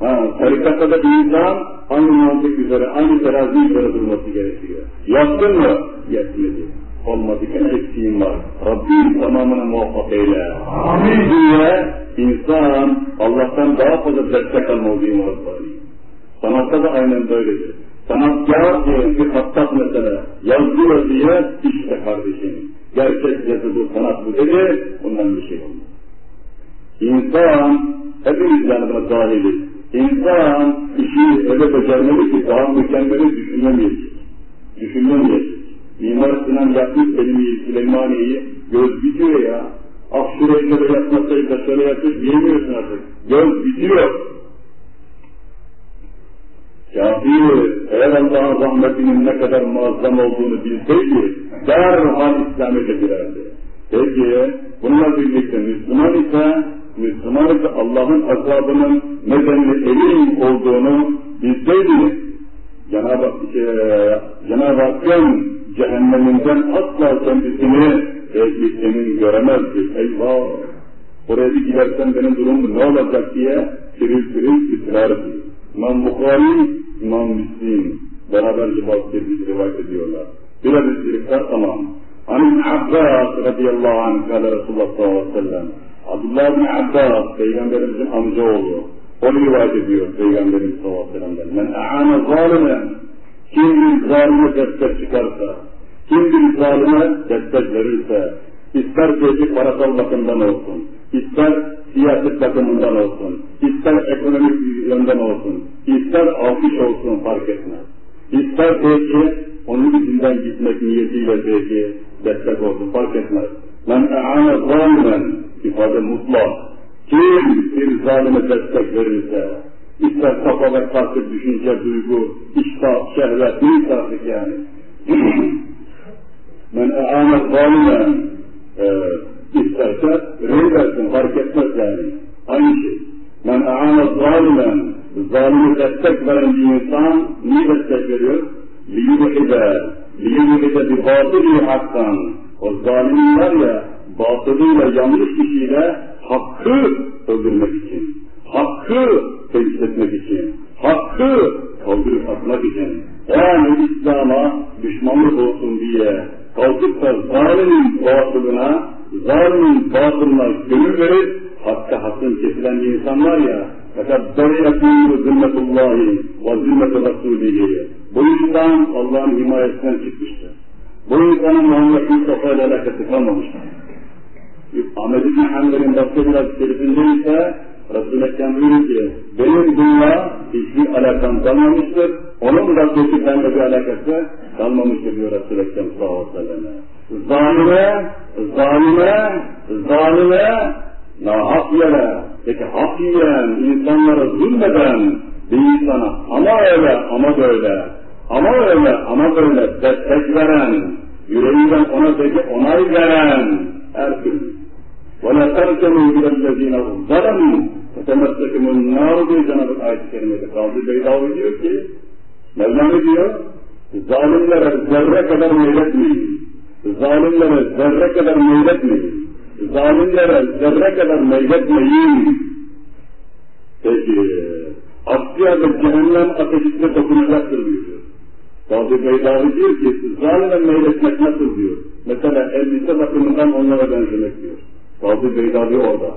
Ha, tarikatta da insan aynı mantık üzere, aynı terazi üzere durması gerekiyor. Yaptın mı? Yetmedi. Olmadı ki eksiğim var. Rabbim tamamına muvaffak eyle. Amin. Diye insan Allah'tan daha fazla destek almalı diye muvaffak Sanatta da aynen böyledir. Sanatkar diye bir hattat mesela yazıyor diye işte kardeşim. Gerçek yazı bu, sanat bu dedi, bundan bir şey olmaz. İnsan, hepimiz yani buna dahiliz. İnsan işi öyle becermeli ki daha mükemmeli düşünemeyecek. Düşünemeyecek. Mimar Sinan yapmış kelime-i Süleymaniye'yi göz bitiyor ya. Ah şurayı şöyle yapmasaydı şöyle yapsaydı diyemiyorsun artık. Göz bitiyor. Kafir eğer Allah'ın rahmetinin ne kadar muazzam olduğunu bilseydi derhal İslamiyet'e girerdi. Peki bununla birlikte Müslüman ise Müslüman ise Allah'ın azabının nedenli emin olduğunu bilseydi Cenab-ı şey, Cenab-ı Hakk'ın cehenneminden asla kendisini belki emin göremezdi. Eyvah! Oraya bir gidersen benim durumum ne olacak diye sürül sürül titrerdi. İmam Bukhari, İmam Müslim beraberce bahsettiği rivayet ediyorlar. Bir hadis rivayet tamam. An Abbas radıyallahu anh kâle Resulullah sallallahu aleyhi ve sellem. Abdullah bin Abbas, Peygamberimizin amcaoğlu. O rivayet ediyor Peygamberimiz sallallahu aleyhi ve sellem'den. Men a'ane zalimen, kim bir zalime destek çıkarsa, kim bir zalime destek verirse, ister belki parasal bakımdan olsun, ister siyaset bakımından olsun, ister ekonomik yönden olsun, ister alkış olsun fark etmez. İster belki onun izinden gitmek niyetiyle belki destek olsun fark etmez. Men e'ane zalimen ifade mutlak. Kim bir zalime destek verirse, ister kafa ve farklı düşünce, duygu, iştah, şehvet, neyse artık yani. Men e'ane zalimen isterse versin, fark etmez yani. Aynı şey. Men a'ane zalimen, zalimi destek veren bir insan niye destek veriyor? Liyuhide, liyuhide bir batılı haktan. O zalimin var ya, batılıyla yanlış kişiyle hakkı öldürmek için, hakkı tesis etmek için, hakkı kaldırıp atmak için, yani İslam'a düşmanlık olsun diye kalkıp da zalimin batılına, zalimin batılına gönül verip hakka hakkın kesilen insanlar ya, fakat dariyatû zimmetullahi ve zimmetu rasulihi. Bu insan Allah'ın himayesinden çıkmıştır. Bu insanın Muhammed Mustafa ile alakası kalmamıştır. Ahmet İbni Hanbel'in başka bir hadislerinde ise Resul-i Ekrem buyuruyor ki, benim bununla hiçbir alakam kalmamıştır, onun da kötü benimle bir alakası kalmamıştır diyor Resul-i Ekrem sallallahu aleyhi ve sellem. Zalime, zalime, zalime, nahak yere, peki hak yiyen, insanlara zulmeden, değil sana ama öyle ama böyle ama öyle ama böyle destek veren, yüreğinden ona peki onay veren her türlü. وَلَا تَرْكَنُوا اِلَى الَّذ۪ينَ ظَلَمُوا فَتَمَسَّكُمُ النَّارُ diye Cenab-ı ayet-i kerimede. Kavzi Beydavi diyor ki, Mevlana diyor, zalimlere zerre kadar meyletmeyin. Zalimlere zerre kadar meyletmeyin. Zalimlere zerre kadar meyletmeyin. Peki, Asya ve cehennem ateşine dokunacaktır diyor. Kavzi Beydavi diyor ki, zalime meyletmek nasıl diyor. Mesela elbise bakımından onlara benzemek diyor. Kavzi Beydavi orada.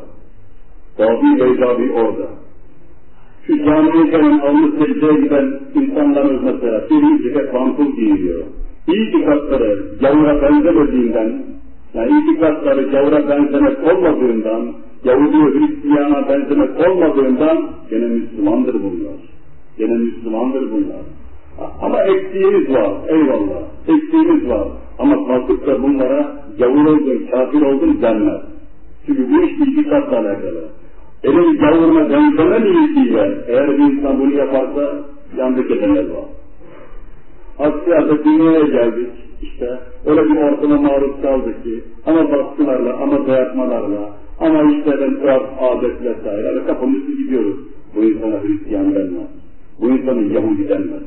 Kavzi Beydavi orada. Şu camiye gelen alnı secdeye giden insanlarımız mesela bir ceket pantol giyiliyor. İtikatları gavura benzemediğinden, yani itikatları gavura benzemek olmadığından, Yahudi ve Hristiyana benzemek olmadığından gene Müslümandır bunlar. Gene Müslümandır bunlar. Ama eksiğimiz var, eyvallah. Eksiğimiz var. Ama kalkıp da bunlara gavur oldun, kafir oldun denmez. Çünkü bu iş itikatla alakalı. Elin gavuruna benzeme niyetiyle eğer bir insan bunu yaparsa yandık edenler var. Asya'da dünyaya geldik işte öyle bir ortama maruz kaldık ki ama baskılarla ama dayatmalarla ama işte tuhaf adet vesaire ve kapımızı gidiyoruz. Bu insana Hristiyan denmez. Bu insana Yahudi denmez.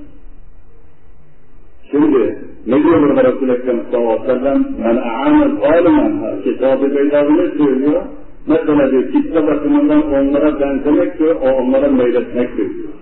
Şimdi ne diyor burada Resul-i Ekrem sallallahu aleyhi ve sellem? Men a'amel zalimen. Kitab-ı Beydavi ne söylüyor? Mesela diyor kitle bakımından onlara benzemektir, o onlara meyletmektir diyor.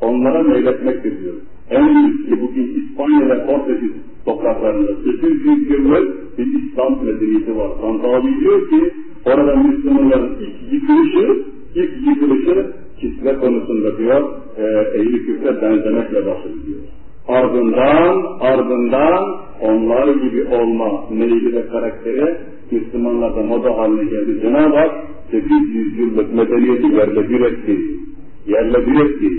Onlara meyletmektir diyor. En büyük bugün İspanya ve Portekiz topraklarında 800 yıllık bir İslam medeniyeti var. Tantavi diyor ki orada Müslümanların ilk yıkılışı, ilk yıkılışı kitle konusunda diyor, e, ehli küfre benzemekle başladı diyor. Ardından, ardından onlar gibi olma meyli ve karakteri Müslümanlarda moda haline geldi. Cenab-ı Hak 800 yıllık medeniyeti yerle bir etti. Yerle bir etti.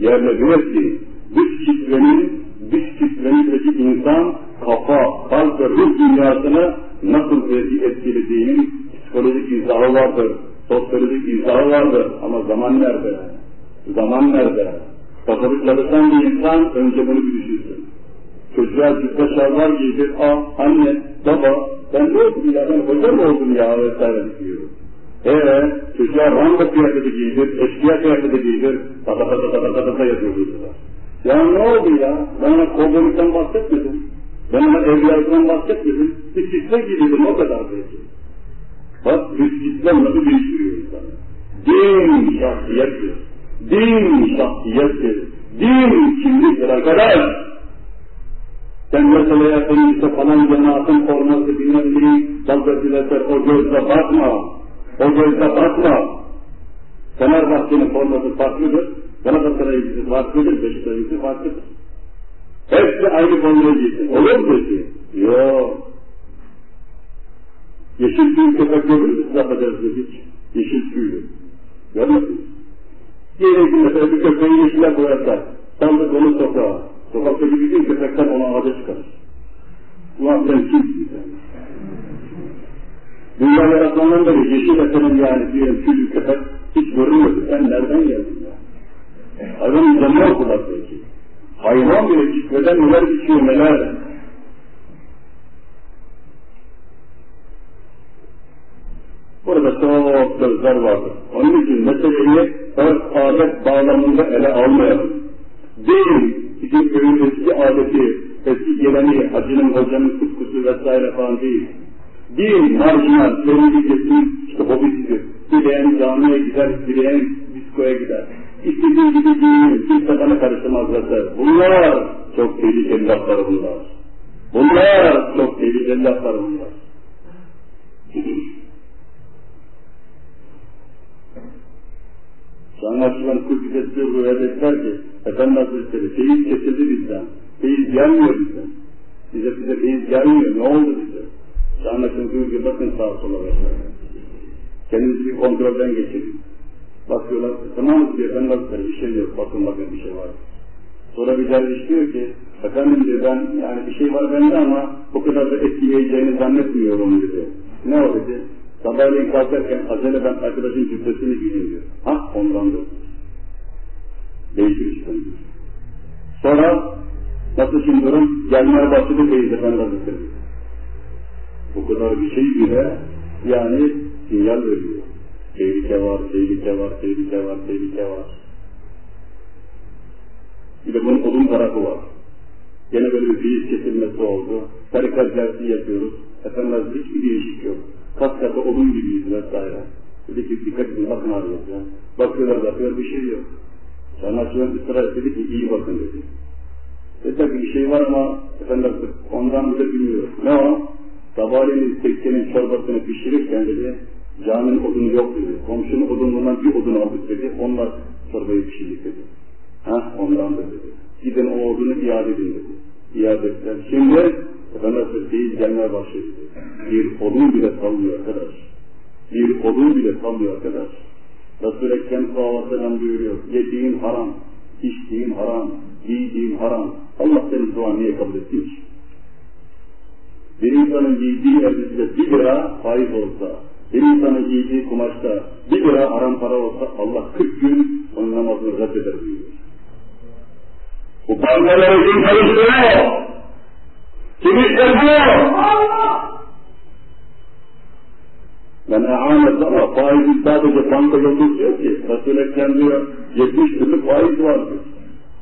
Yerle bir etti. Dış kitlenin, dış kitlenindeki insan kafa, kalp ve ruh dünyasını nasıl etkilediğinin psikolojik izahı vardır. Sosyolojik izahı vardır. Ama zaman nerede? Zaman nerede? Çalışan bir insan önce bunu bir düşünsün. Çocuğa cübbe şalvar giydir, aa anne, baba, ben ne oldum ya, ben hoca mı oldum ya vesaire diyor. Eee çocuğa rango kıyafeti giydir, eşkıya kıyafeti giydir, tata tata tata tata tata yazıyor burada. Ya ne oldu ya, ben ona kovbolikten bahsetmedim, ben ona evliyalıktan bahsetmedim, bir kitle giydirdim o kadar belki. Bak bir kitle nasıl değiştiriyor insanı. Din şahsiyettir. Din şahsiyettir. Din kimliktir arkadaş. Sen mesela senin işte falan cemaatin forması bilmem neyi dalgasıyla o gözle bakma. O gözle bakma. Fenerbahçe'nin forması farklıdır. Galatasaray'ın farklıdır. Beşiktaş'ın farklıdır. Hepsi aynı formayı giysin. Olur mu peki? Yok. Yeşil tüy köpek görür müsünüz affedersiniz hiç? Yeşil tüylü. Görmediniz Diyelim ki mesela bir köpeği yeşile koyarlar. Sandık onu sokağa. Sokaktaki bütün köpekler ona ağaca çıkarır. Ulan sen kimsin sen? Dünya yaratmandan beri yeşil etenin yani diyelim tüylü köpek hiç görünmüyordu. Sen nereden geldin ya? Hayvan canlı okular belki. Hayvan bile cikreden neler içiyor neler. Burada çok sözler vardır. Geleneği, hacının, hocanın kutkusu vesaire falan değil. Değil, marjinal, belirleyeceksin, işte hobisidir. Dileyen camiye gider, dileyen diskoya gider. İstediği gibi değil, kimse bana karıştırmaz vesaire. Bunlar çok tehlikeli laflar bunlar. Bunlar çok tehlikeli laflar bunlar. Anlaşılan Kudüs'e ruhaya dediler ki, Efendi Hazretleri, feyiz kesildi bizden, feyiz gelmiyor bizden. Bize bize feyiz gelmiyor, ne oldu bize? Diyor ki, bakın sağa sola vesaire. Kendinizi bir kontrolden geçirin. Bakıyorlar, tamam diyor, Efendi Hazretleri, bir şey yok, bakın bakın bir şey var. Sonra bir derviş diyor ki, efendim diyor ben, yani bir şey var bende ama bu kadar da etkileyeceğini zannetmiyorum dedi. Ne o dedi? Sabahleyin kalkarken acele ben arkadaşın cübbesini giyeyim diyor. Ha ondan da. Değişir işte. Sonra nasıl şimdi durum? Gelmeye başladı Beyzefendi Hazretleri. Bu kadar bir şey bile yani sinyal veriyor. Tehlike var, tehlike var, tehlike var, tehlike var. Bir de bunun odun tarafı var. Gene böyle bir fiil kesilmesi oldu. Tarikat dersi yapıyoruz. Efendim hiçbir değişik yok. Kat katı odun gibiyiz vesaire. Dedi ki dikkat edin bakın arıyoruz Bakıyorlar bakıyor bir şey yok. Sanatçılar ısrar dedi ki iyi bakın dedi. Tabii bir şey var ama efendim ondan bile bilmiyor. Ne o? Sabahleyin tekkenin çorbasını pişirirken dedi caminin odunu yok dedi. Komşunun odunundan bir odun aldık dedi. Onlar çorbayı pişirdik dedi. Ha ondan da dedi. Gidin o odunu iade edin dedi. İade ettiler. Şimdi efendim değil gelmeye başladı. Bir odun bile sallıyor arkadaş. Bir odun bile sallıyor arkadaş. Resul-i Ekrem sallallahu aleyhi ve sellem buyuruyor. Yediğin haram, içtiğin haram, giydiğin haram. Allah senin duanı niye kabul ki? Bir insanın giydiği elbisede bir lira faiz olsa, bir insanın giydiği kumaşta bir lira haram para olsa Allah 40 gün onun namazını reddeder buyuruyor. Bu bankaları kim çalıştırıyor? Kim işletiyor? Ben e'anet ama faizi sadece banka yolluyor ki. Resul-i Ekrem diyor 70 türlü faiz vardır.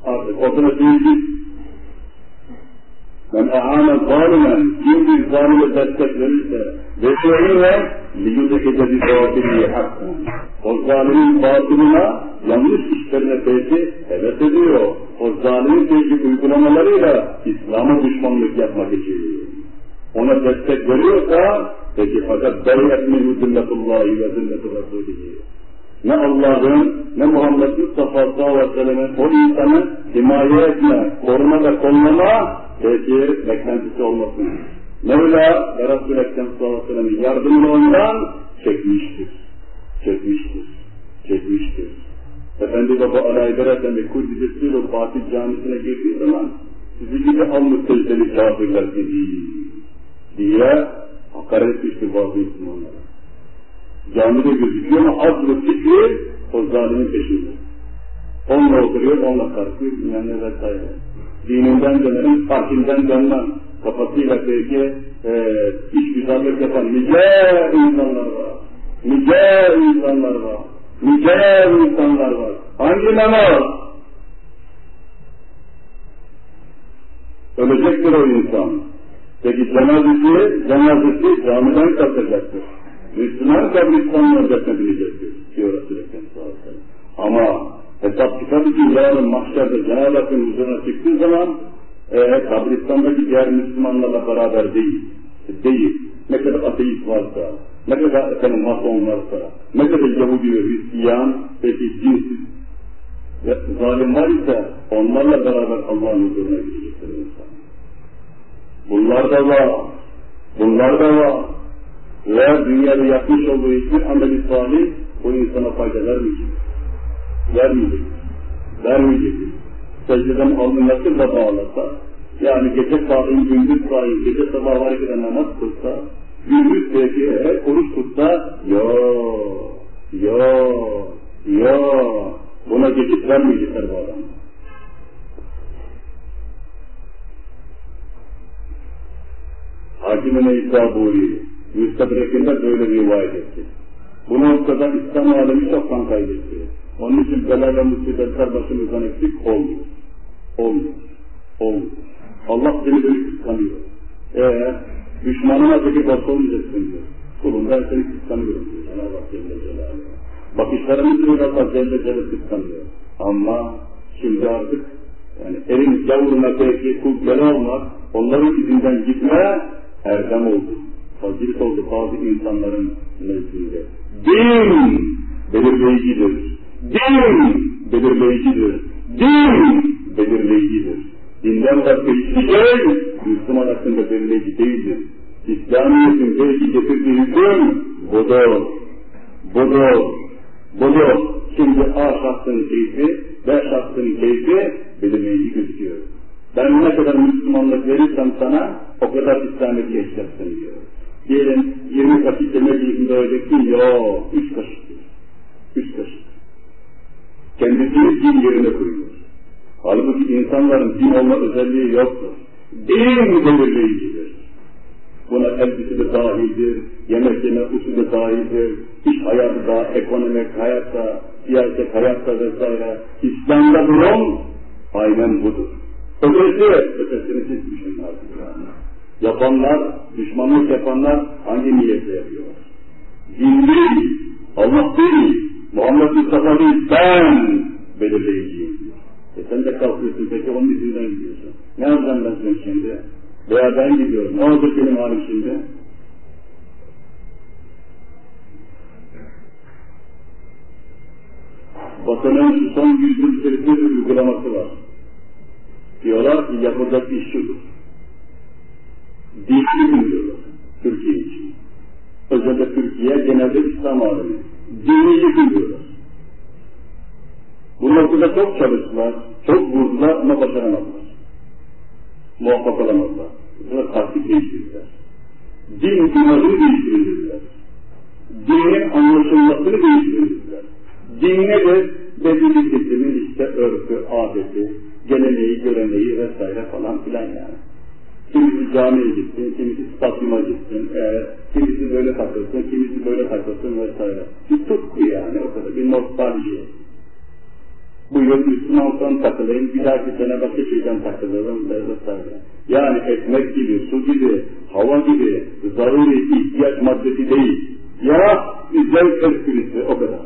Artık ortada değil Men e'ane zalimen, kim bir zalime destek verirse, ve şöyle, liyudeke dedi batiliye hakkın. O zalimin batılına, yanlış işlerine peki evet ediyor. O zalimin peki uygulamalarıyla İslam'a düşmanlık yapmak için. Ona destek veriyorsa, peki fakat beyet minhu zilletullahi ve zilletu rasulihi. Ne Allah'ın ne Muhammed Mustafa sallallahu aleyhi ve sellem'in o insanı himaye etme, koruma ve kollama tesir beklentisi olmasın. Mevla ve Resul-i Ekrem sallallahu aleyhi ve sellem'in yardımını ondan çekmiştir. Çekmiştir. Çekmiştir. Efendi Baba Alaydar Efendi Kuddisesiyle Fatih Camisi'ne girdiği zaman sizi gibi almış secdeli kafirler dedi diye hakaret etmiştir bazı Müslümanlara. Camide gözüküyor ama aslı fikri o zalimin peşinde. Onunla oturuyor, onunla kalkıyor, yani vesaire dininden dönerim, farkinden dönmem. Kafasıyla belki e, iş güzellik yapan nice insanlar var. Nice insanlar var. Nice insanlar var. Hangi namaz? Ölecektir o insan. Peki cenazesi, cenazesi camiden kalkacaktır. Müslüman kabristanla defnedilecektir. Diyor Resulü Ekrem Ama Hesap kitap için yarın mahşerde Cenab-ı Hakk'ın huzuruna çıktığı zaman e, kabristandaki diğer Müslümanlarla beraber değil. Değil. Ne kadar ateist varsa, ne kadar efendim mason varsa, ne kadar Yahudi ve Hristiyan, peki dinsiz ve zalim var ise onlarla beraber Allah'ın huzuruna gidecektir insan. Bunlar da var. Bunlar da var. Ve dünyada yapmış olduğu hiçbir ameli salih bu insana fayda vermeyecek vermeyecek. Vermeyecek. Secdeden alnı da bağlasa, yani gece sahil, gündüz sahil, gece sabah hareket namaz kılsa, gündüz belki eğer oruç tutsa, yo, yo, yo, buna geçit vermeyecekler bu adam. Hakim-i İsaburi, Müstedrek'inde böyle rivayet etti. Bu noktada İslam alemi çoktan kaybetti. Onun için bela ve musibetler başımızdan eksik olmuyor. Olmuyor. Olmuyor. Allah seni böyle kıskanıyor. Eee düşmanına peki basılmayacaksın diyor. Kulum ben seni kıskanıyorum diyor Cenab-ı Hak Celle Celaluhu. Bakışlarımız diyor Allah Celle Celaluhu kıskanıyor. Ama şimdi artık yani elin yavruna belki kul bela olmak, onların izinden gitme erdem oldu. Fazilet oldu bazı insanların nezdinde. Din belirleyicidir. Din belirleyicidir. Din belirleyicidir. Dinden başka hiçbir şey Müslüman hakkında belirleyici değildir. İslamiyet'in belki getirdiği hüküm budur. Budur. Budur. Şimdi A şahsının keyfi, B şahsının keyfi belirleyici gözüküyor. Ben ne kadar Müslümanlık verirsem sana o kadar İslamiyet'i yaşayacaksın diyor. Diyelim 20 kaşık yemek yiyip doyacaksın, yok 3 kaşık diyor. 3 kaşık. Kendisini din yerine koyuyor. Halbuki insanların din olma özelliği yoktur. Din belirleyicidir. Buna elbise de dahildir, yemek yeme usulü dahildir, iş hayatı da, ekonomik hayatta, siyaset hayatta vesaire. İslam'da durum aynen budur. Ötesi, ötesini siz düşünün artık yani. Yapanlar, düşmanlık yapanlar hangi niyetle yapıyorlar? Din değil, Allah değil, Muhammed Mustafa değil, ben belirleyiciyim diyor. E sen de kalkıyorsun peki onun yüzünden gidiyorsun. Ne yapacağım ben sen şimdi? Veya ben gidiyorum. Ne olacak benim halim şimdi? Batı'nın son yüzyıl içerisinde bir uygulaması var. Diyorlar ki yapacak iş şudur. Dini biliyorlar Türkiye için. Özellikle Türkiye genelde İslam alemi. Dini biliyorlar. Bu noktada çok çalıştılar, çok vurdular ama başaramadılar. Muvaffak olamadılar. Sonra taktik değiştirdiler. Din imajını değiştirdiler. Dinin anlaşılmasını değiştirdiler. Din nedir? Belli bir işte örfü, adeti, geleneği, göreneği vesaire falan filan yani. Kimisi camiye gitsin, kimisi stadyuma gitsin, e, kimisi böyle takılsın, kimisi böyle takılsın vesaire. Bir tutku yani o kadar, bir nostalji. Bu yıl Müslümansan takılayım, bir dahaki sene başka şeyden takılırım vesaire. Yani ekmek gibi, su gibi, hava gibi, zaruri ihtiyaç maddesi değil. Ya zevk esprisi o kadar.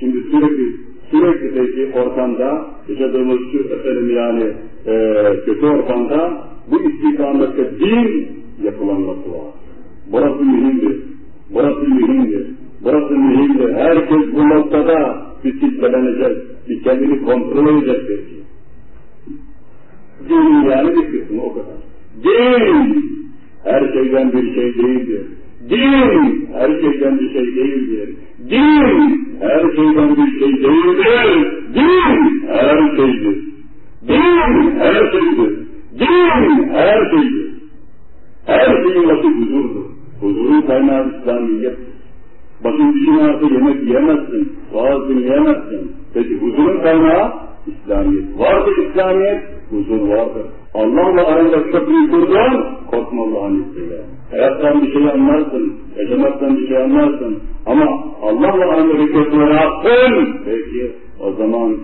Şimdi sürekli sürekli peki ortamda yaşadığımız şu efendim yani e, kötü ortamda bu istikamette din yapılanması var. Burası mühimdir. Burası mühimdir. Burası mühimdir. Herkes bu noktada bir silkelenecek, bir kendini kontrol edecek peki. Din yani bir kısmı o kadar. Din her şeyden bir şey değildir. Din her şeyden bir şey değildir. Din her şeyden bir şey değildir. Din her şeydir. Din her şeydir. Din her şeydir. Her şeyin başı huzurdur. Huzurun kaynağı İslamiyet. Başın dişin artı yemek yiyemezsin, vaaz dinleyemezsin. Peki huzurun kaynağı İslamiyet. Vardır İslamiyet, huzur vardır. Allah'la aranda köprüyü kurdun, korkma Allah'ın izniyle. Hayattan bir şey anlarsın, yaşamaktan bir şey anlarsın. Ama Allah'la aranda bir köprüyü attın, peki o zaman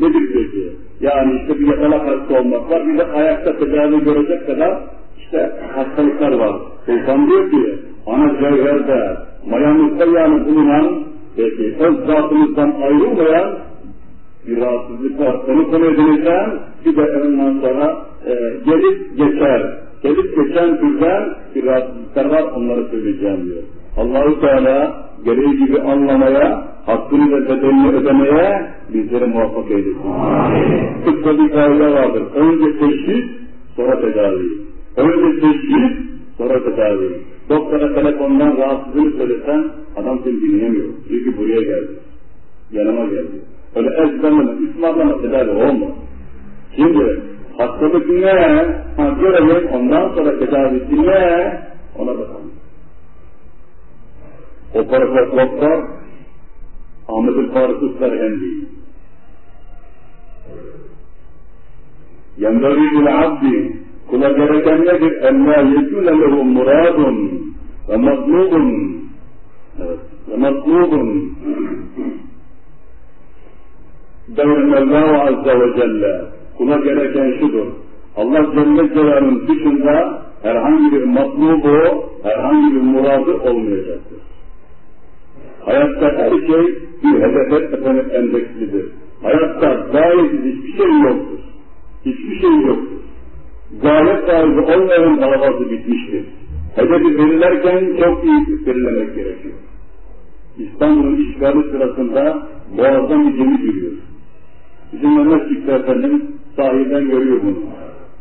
Nedir peki? Yani işte bir yatalak hasta olmak var, bir de ayakta tedavi görecek kadar işte hastalıklar var. Şeytan diyor ki, ana cevherde, mayanlıkta yani bulunan, peki öz zatımızdan ayrılmayan bir rahatsızlık var. Onu konu edilirken bir de ondan sonra e, gelip geçer. Gelip geçen türden bir rahatsızlıklar var onları söyleyeceğim diyor. Allahu Teala gereği gibi anlamaya, hakkını ve bedelini ödemeye bizleri muvaffak eylesin. Tıpkı bir kaide vardır. Önce teşhis, sonra tedavi. Önce teşhis, sonra tedavi. Doktora telefondan rahatsızlığını söylesen adam seni dinleyemiyor. Çünkü buraya geldi. Yanıma geldi. Öyle ezberleme, ısmarlama tedavi olmaz. Şimdi hastalık ne? Ha, görelim ondan sonra tedavisi ne? Ona bakalım. Operatör doktor Ahmet-ül Faruk Üslerhendi. ينبغي للعبد kula gereken nedir? اَلَّا يَكُونَ لَهُ مُرَادٌ وَمَطْلُوبٌ evet, وَمَطْلُوبٌ بَيْنَ اللّٰهُ عَزَّ وَجَلَّ Kula gereken şudur. Allah Celle Celaluhu'nun dışında herhangi bir matlubu, herhangi bir muradı olmayacaktır. Hayatta her şey bir hedefe efendim endekslidir. Hayatta gayesiz hiçbir şey yoktur. Hiçbir şey yoktur. Gayet sahibi olmayan davası bitmiştir. Hedefi belirlerken çok iyi belirlemek gerekiyor. İstanbul'un işgali sırasında boğazdan bir gemi giriyor. Bizim Mehmet Şükrü Efendim sahilden görüyor bunu.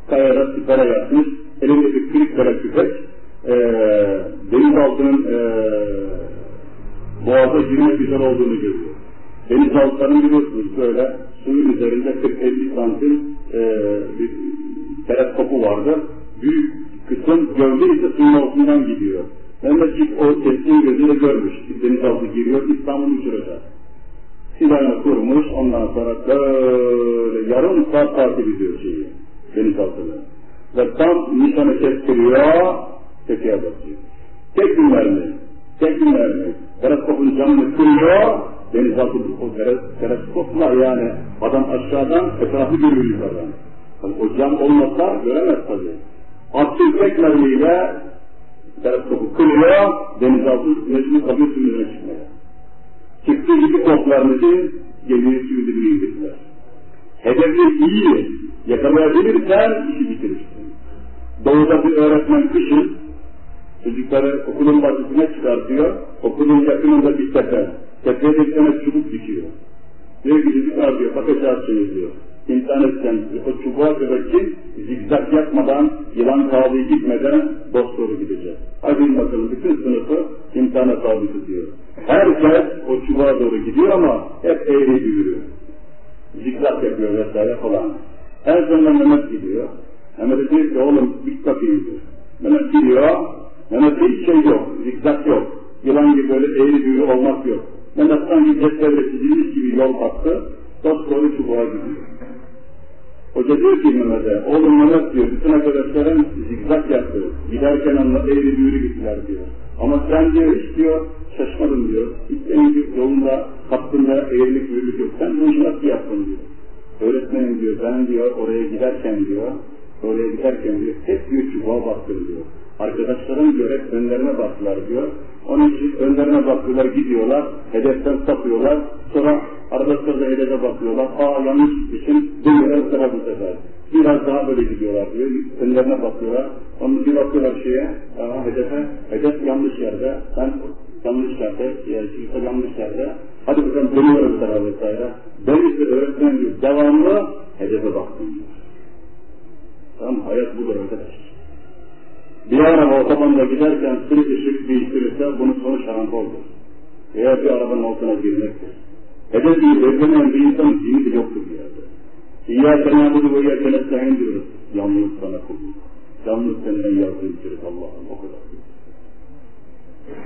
Kayada sipere yapmış, elinde bir kırık kara küpek, ee, denizaltının ee, boğaza girmek üzere olduğunu görüyor. Denizaltıların biliyorsunuz böyle suyun üzerinde 40-50 santim e, bir teleskopu vardı. Büyük kısım gövde ise suyun altından gidiyor. Mehmetçik o kestiğin gözüyle görmüş. Denizaltı giriyor, İstanbul uçuracak. Silahını kurmuş, ondan sonra böyle yarım saat takip ediyor şeyi, denizaltını. Ve tam nişanı kestiriyor, tepeye basıyor. Tek bir mermi, tek bir mermi. Teleskopun camını kırıyor, denizaltı o teleskopla yani adam aşağıdan etrafı görüyor yukarıdan. Yani o cam olmasa göremez tabii. Attığı tek teleskopu kırıyor, denizaltı mecbur kalıyor suyun çıkmaya. Çıktığı gibi oklarınızı gemiyi suyun dibine indirdiler. Hedefi iyi yakalayabilirsen işi bitirirsin. Doğuda bir öğretmen kışın çocukları okulun bahçesine çıkartıyor, okulun yakınında bir tepe. Tepeye bir tane çubuk dikiyor. Diyor ki çocuklar diyor, bakacaksınız diyor. İmtihan edeceğim o çubuğa kadar ki zikzak yapmadan, yılan kağıdı gitmeden dost doğru gideceğiz. Hadi bakalım bütün sınıfı imtihana tabi tutuyor. Herkes o çubuğa doğru gidiyor ama hep eğri büyürüyor. Zikzak yapıyor vesaire falan. En sonunda Mehmet gidiyor. Mehmet diyor ki oğlum git bakayım diyor. Mehmet gidiyor. Mehmet'te hiç şey yok, zikzak yok. Yılan gibi böyle eğri büğrü olmak yok. Mehmet sanki cetvelde çizilmiş gibi yol baktı. Dost doğru çubuğa gidiyor. Hoca diyor ki Mehmet'e, oğlum Mehmet diyor, bütün arkadaşların zikzak yaptı. Giderken onunla eğri büğrü gittiler diyor. Ama sen diyor hiç diyor, şaşmadım diyor. Hiç senin yolunda, hattında eğrilik büğrülük yok. Sen bunu nasıl yaptın diyor. Öğretmenim diyor, ben diyor oraya giderken diyor, oraya giderken diyor, hep diyor çubuğa baktım diyor. Arkadaşlarım hep önlerine baktılar diyor. Onun için önlerine bakıyorlar, gidiyorlar, hedeften sapıyorlar. Sonra arada sırada hedefe bakıyorlar. Aa yanlış için dönüyorlar sıra bu sefer. Biraz daha böyle gidiyorlar diyor. Önlerine bakıyorlar. Onu bir bakıyorlar şeye, aa, hedefe. Hedef yanlış yerde. Ben yanlış yerde, yani yanlış yerde. Hadi bakalım dönüyoruz sıra vesaire. Ben ise öğretmen diyor. Devamlı hedefe baktım diyor. Tamam hayat budur arkadaşlar. Bir araba otobanda giderken sırf ışık değiştirirse bunun sonu şarampoldur. Veya bir arabanın altına girmektir. Hedefi beklemeyen bir insanın dini de yoktur bir yerde. İyyâke nâbudu ve iyyâke nesta'in diyoruz. Yalnız sana kulluk. Yalnız senden yardımcılık Allah'ım o kadar.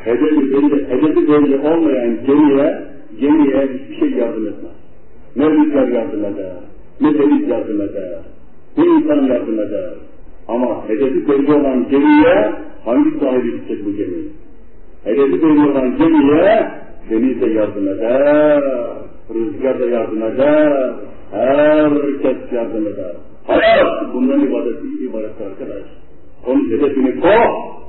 Hedefi belli, hedefi belli olmayan gemiye, gemiye hiçbir şey yardım etmez. Ne rüzgar yardım eder, ne deniz yardım eder, ne insan yardım eder. Ama hedefi belli olan gemiye hangi sahibi gidecek bu gemiyi? Hedefi belli olan gemiye deniz de yardım eder, rüzgar da yardım eder, herkes yardım eder. Hayat bundan ibadeti ibaret arkadaş. Onun hedefini koy,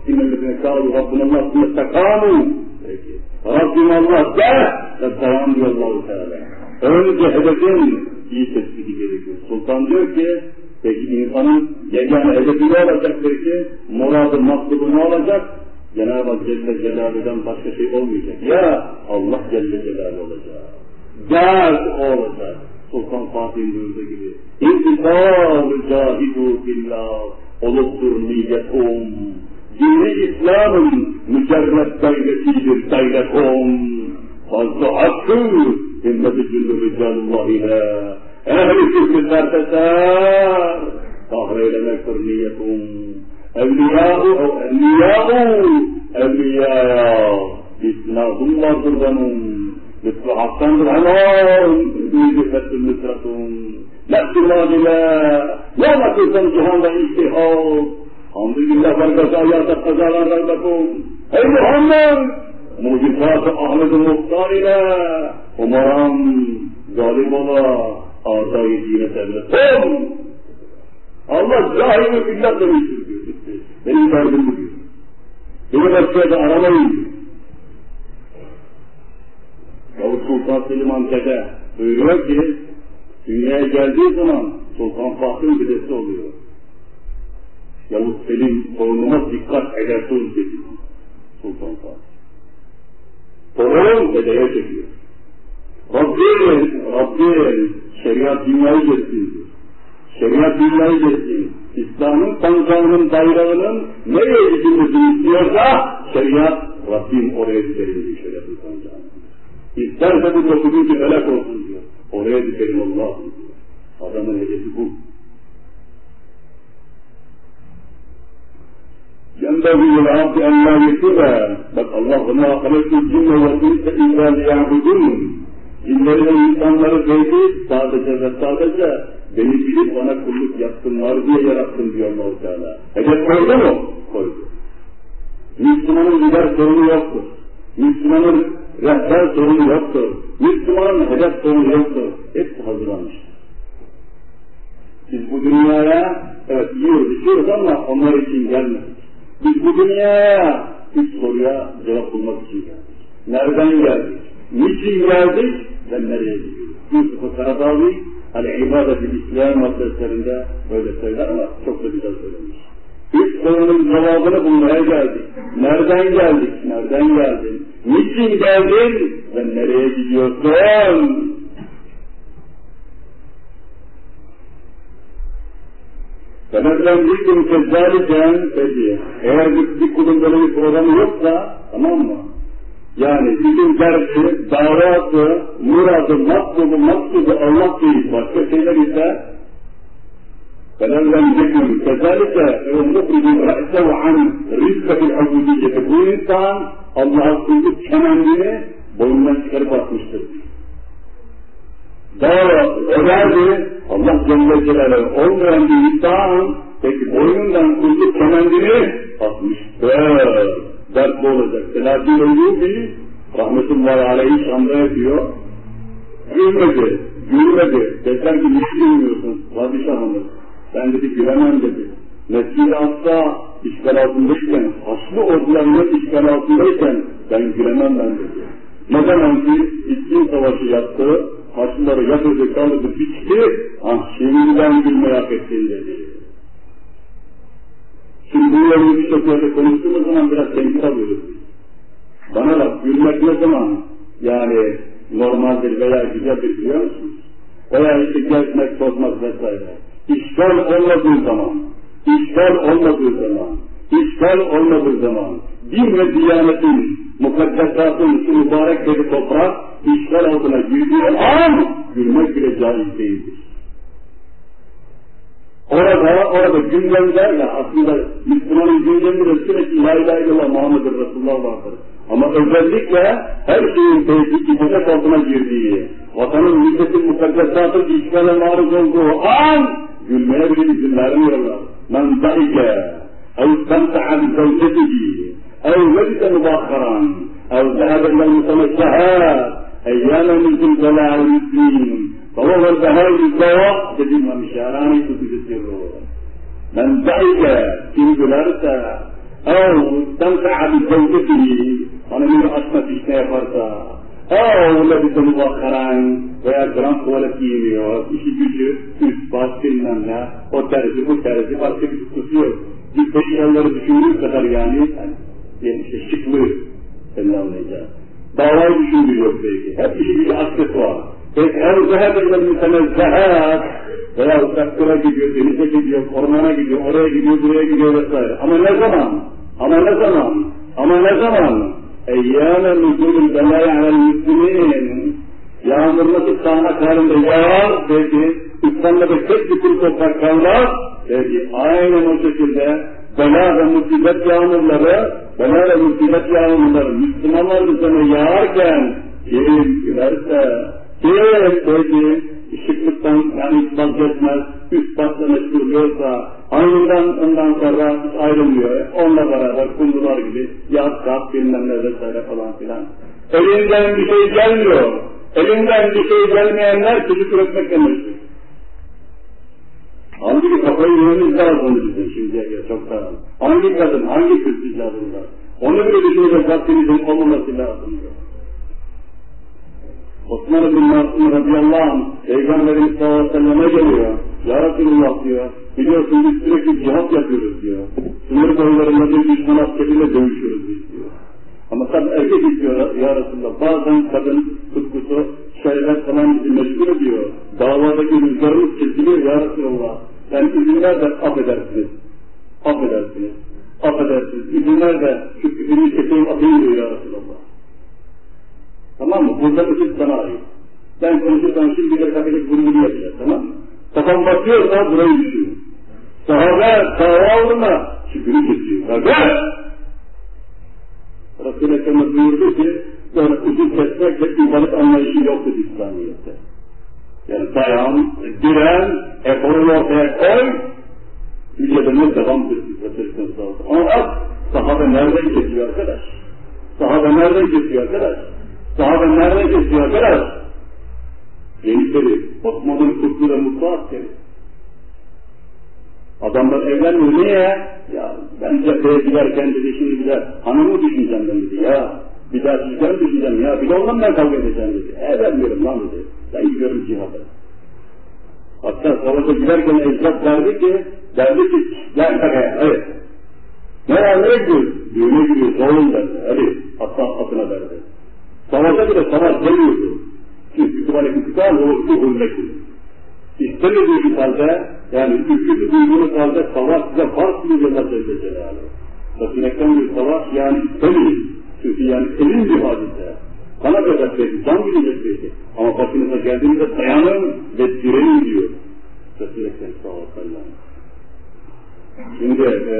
İnnellezine kâlu Rabbunallah sümme tekâmû. Peki. Rabbim Allah de ve dayan diyor Allah-u Teala. Önce hedefin iyi tespiti gerekiyor. Sultan diyor ki, peki insanın yegane hedefi ne olacak peki? Muradı, maklubu ne olacak? Cenab-ı Hak Celle Celaluhu'dan başka şey olmayacak. Ya Allah Celle Celaluhu olacak. O olacak. Sultan Fatih'in buyurduğu gibi. İntikâr cahidu billah oluptur niyetum. Dini İslam'ın mücerret gayretidir gayretum. Fazla hakkı himmeti cüllü ricalullah أهلكم النار تسار طهري لنا كرنيكم أولياء أو أولياء أولياء إسناد الله قربانهم مثل عصام بيد بيجفة مثلكم لا الراجلة لا لا نقصا جهان واجتهاد الحمد لله بركة آيات القزارة ربكم أي محمد موجبات أحمد المختار لا ومرام ظالم الله ardayı dine devletim. Allah cahil ve billah demiştir diyor. Benim derdim diyor. Beni başka da aramayın. Yavuz Sultan Selim Antep'e buyuruyor ki, dünyaya geldiği zaman Sultan Fahri'nin dedesi oluyor. Yavuz Selim torunuma dikkat edersin dedi Sultan Fahri. Torun dedeye çekiyor. Rabbim, Rabbim şeriat dünyayı geçsin diyor. Şeriat dünyayı geçsin. İslam'ın sancağının bayrağının nereye gidilmesini istiyorsa şeriat Rabbim oraya gidelim diyor şeriatın sancağını. İsterse bu dokuzuncu felak olsun diyor. Oraya dikelim Allah diyor. Adamın hedefi bu. ينبغي للعبد أن لا يكذب بل الله ما خلقت الجن والإنس إلا ليعبدون Cinleri ve insanları belki sadece ve sadece beni bilip ona kulluk yapsınlar diye yarattım diyor allah Teala. Hedef koydu mu? Koydu. Müslümanın lider sorunu yoktur. Müslümanın rehber sorunu yoktur. Müslümanın hedef sorunu yoktur. Hepsi hazırlanmıştır. Biz bu dünyaya evet yiyoruz, içiyoruz ama onlar için gelmedik. Biz bu dünyaya üç soruya cevap bulmak için geldik. Nereden geldik? Niçin geldik? Ve nereye gidiyoruz? Yusuf-u Karadavi El-İbadet-i İslam maddeslerinde böyle söyler ama çok da güzel söylemiş. Üç sorunun cevabını bulmaya geldik. Nereden geldik? Nereden geldin? Niçin geldin? Ve nereye gidiyorsun? Sebeplendirdim kezzalike peki. Eğer bir, bir kulun böyle bir programı yoksa tamam mı? Yani bizim dersi, davatı, muradı, maksudu, maksudu Allah değil, başka şeyler ise فلنلزمكم كذلك يخرج رأسه عن رزقة العبودية bu insan Allah'a kulluk kemenini boynundan çıkarıp atmıştır. Daha önerdi Allah Celle Celaluhu olmayan bir insan peki boynundan kulluk kemendini atmıştır. Dert bu olacak. Selahattin Eyyubi rahmetullahi aleyhi Şam'da yapıyor. Gülmedi, gülmedi. Dediler ki niye gülmüyorsun padişahımız? Ben dedi gülemem dedi. Mescid-i Aksa işgal altındayken, Haçlı ordularının işgal altındayken ben gülemem ben dedi. Ne zaman ki İstin Savaşı yaptı, Haçlıları yatırdı, kaldırdı, biçti, ah şimdi ben gülmeyi hak ettin dedi. Şimdi bu yolu birçok yerde konuştuğumuz zaman biraz tenkit alıyoruz. Bana bak, gülmek ne zaman? Yani normaldir veya güzeldir biliyor musunuz? Veya işte gezmek, tozmak vesaire. İşgal olmadığı zaman, işgal olmadığı zaman, işgal olmadığı zaman, din ve diyanetin, mukaddesatın şu mübarek bir toprak, işgal altına girdiği an, gülmek bile caiz değildir. Orada, orada gündemde, ya aslında Müslümanın gündeminde sürekli La İlahe illallah Muhammedur Resulullah vardır. Ama özellikle her şeyin tehdit ibadet altına girdiği, vatanın milletin mukaddesatın işgale maruz olduğu an, gülmeye bile izin vermiyorlar. Men daike, ev istemta'a bi zevcetihi, ev velise mubakkaran, ev zehebe ile mutemessahat, eyyâme min zilzelâ müslim, فهو الذهاب الدواء تجي ما مشاراني تجي من ذلك في بلارتا أو تنفع بزوجته أنا من أصنع في شيء أو لدي تنبا خران ويا جران ولا كيمي أو شيء بيجي بس كنا لا أو تعرف أو تعرف بس كتير دي بيجي الله بشوري قدر يعني يعني شيء شكوي تنام نجا دعوة بشوري لو بيجي هذا شيء بيجي أكتر eğer zehab edilen mütenezzehat veya uçaklara gidiyor, denize gidiyor, ormana gidiyor, oraya gidiyor, buraya gidiyor vesaire. Ama ne zaman? Ama ne zaman? Ama ne zaman? Eyyâme nüzûlül belâye alel müslümîn Yağmur nasıl sağanak halinde yağar dedi, İslam'da tek kuru toprak kalmaz dedi. Aynen o şekilde bela ve musibet yağmurları, bela ve musibet yağmurları Müslümanlar üzerine yağarken kim giderse, kim dedi, ışıklıktan yani vazgeçmez, üst başta meşguluyorsa, aynından ondan sonra hiç ayrılmıyor, onunla beraber kumrular gibi, yaz, kalk, bilmem ne vesaire falan filan. Elinden bir şey gelmiyor, elinden bir şey gelmeyenler çocuk üretmekle meşgul. Halbuki kafayı yememiz lazım bizim şimdiye göre çok daha. Hangi kadın, hangi kız icadında? Onu bile düşünecek vaktimizin olmaması lazım. Osman bin Masum radıyallahu anh Peygamberimiz sallallahu aleyhi ve selleme geliyor. Ya Resulullah diyor. Biliyorsun biz sürekli cihat yapıyoruz diyor. Sınır boylarında bir düşman askeriyle dövüşüyoruz diyor. Ama tabi erkek istiyor ya Resulullah. Bazen kadın tutkusu şeyler falan bizi meşgul ediyor. Davadaki rüzgarımız kesiliyor ya Resulullah. Yani izin ver de affedersiniz. Affedersiniz. Affedersiniz. İzin ver de şu küfürü keseyim atayım diyor ya Resulullah. Tamam mı? Burada ışık sana ait. Ben konuşursam şimdi bir takacak bunu bunu yapacağız. Tamam mı? Kafam bakıyorsa burayı düşüyor. Sahabe sağa oldu mu? Şükrü kesiyor. Sahabe! Resul-i Ekrem'e buyurdu ki böyle ucuz kesmekle ibadet anlayışı yoktur İslamiyet'te. Yani dayan, diren, eforunu ortaya koy, mücadelene devam lazım. Ama bak, sahabe nereden kesiyor arkadaş? Sahabe nereden kesiyor arkadaş? Sahabe nereden kesiyor arkadaş? Yeniçeri, Osman'ın kurtluğuyla mutlu askeri. Adamlar evlenmiyor, niye? Ya ben cepheye giderken dedi şimdi bir de hanımı düşüneceğim ben dedi ya. Bir daha sizden düşüneceğim ya, bir de ondan ben kavga edeceğim dedi. E vermiyorum lan dedi. Ben gidiyorum cihada. Hatta savaşa giderken ecdat derdi ki, derdi ki, gel takaya, evet. Ne var, nereye gidiyoruz? Düğüne gidiyoruz, oğlum derdi. Hadi, hatta atına derdi. Savaşa bile savaş demiyordu. Çünkü kütüphane kütüphane o bu hürmektir. İstemediği halde, yani ülküsü duyduğunuz halde savaş size fark Cennet Celle Celaluhu? Sakinekten bir savaş yani istemeyin. Çünkü yani elin bir hadise. Kana kadar belki, can gidecek belki. Ama başınıza geldiğinizde dayanın ve direnin diyor. Sallallahu aleyhi ve sellem. Şimdi e,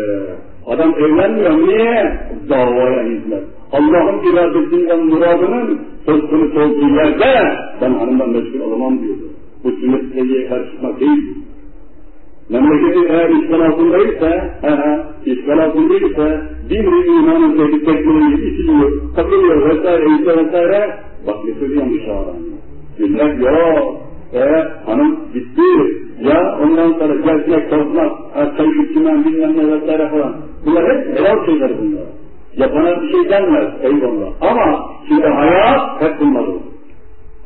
adam evlenmiyor. Niye? Davaya hizmet. Allah'ın iradesinden muradının söz konusu olduğu yerde ben hanımdan meşgul olamam diyordu. Bu sünnet seviyeye karışmak değil. Memleketin eğer işgal altındaysa, işgal altındaysa, din imanın sevdi teknoloji içiliyor, takılıyor vesaire, işte vesaire, bak ne söylüyor müşahara. Günler yok, e, hanım gitti, ya ondan sonra gezmek, tozmak, çay içmen bilmem ne vesaire falan. Bunlar hep helal şeyler bunlar. Yapana bir şey gelmez, eyvallah. Ama şimdi hayat hep bunlar olur.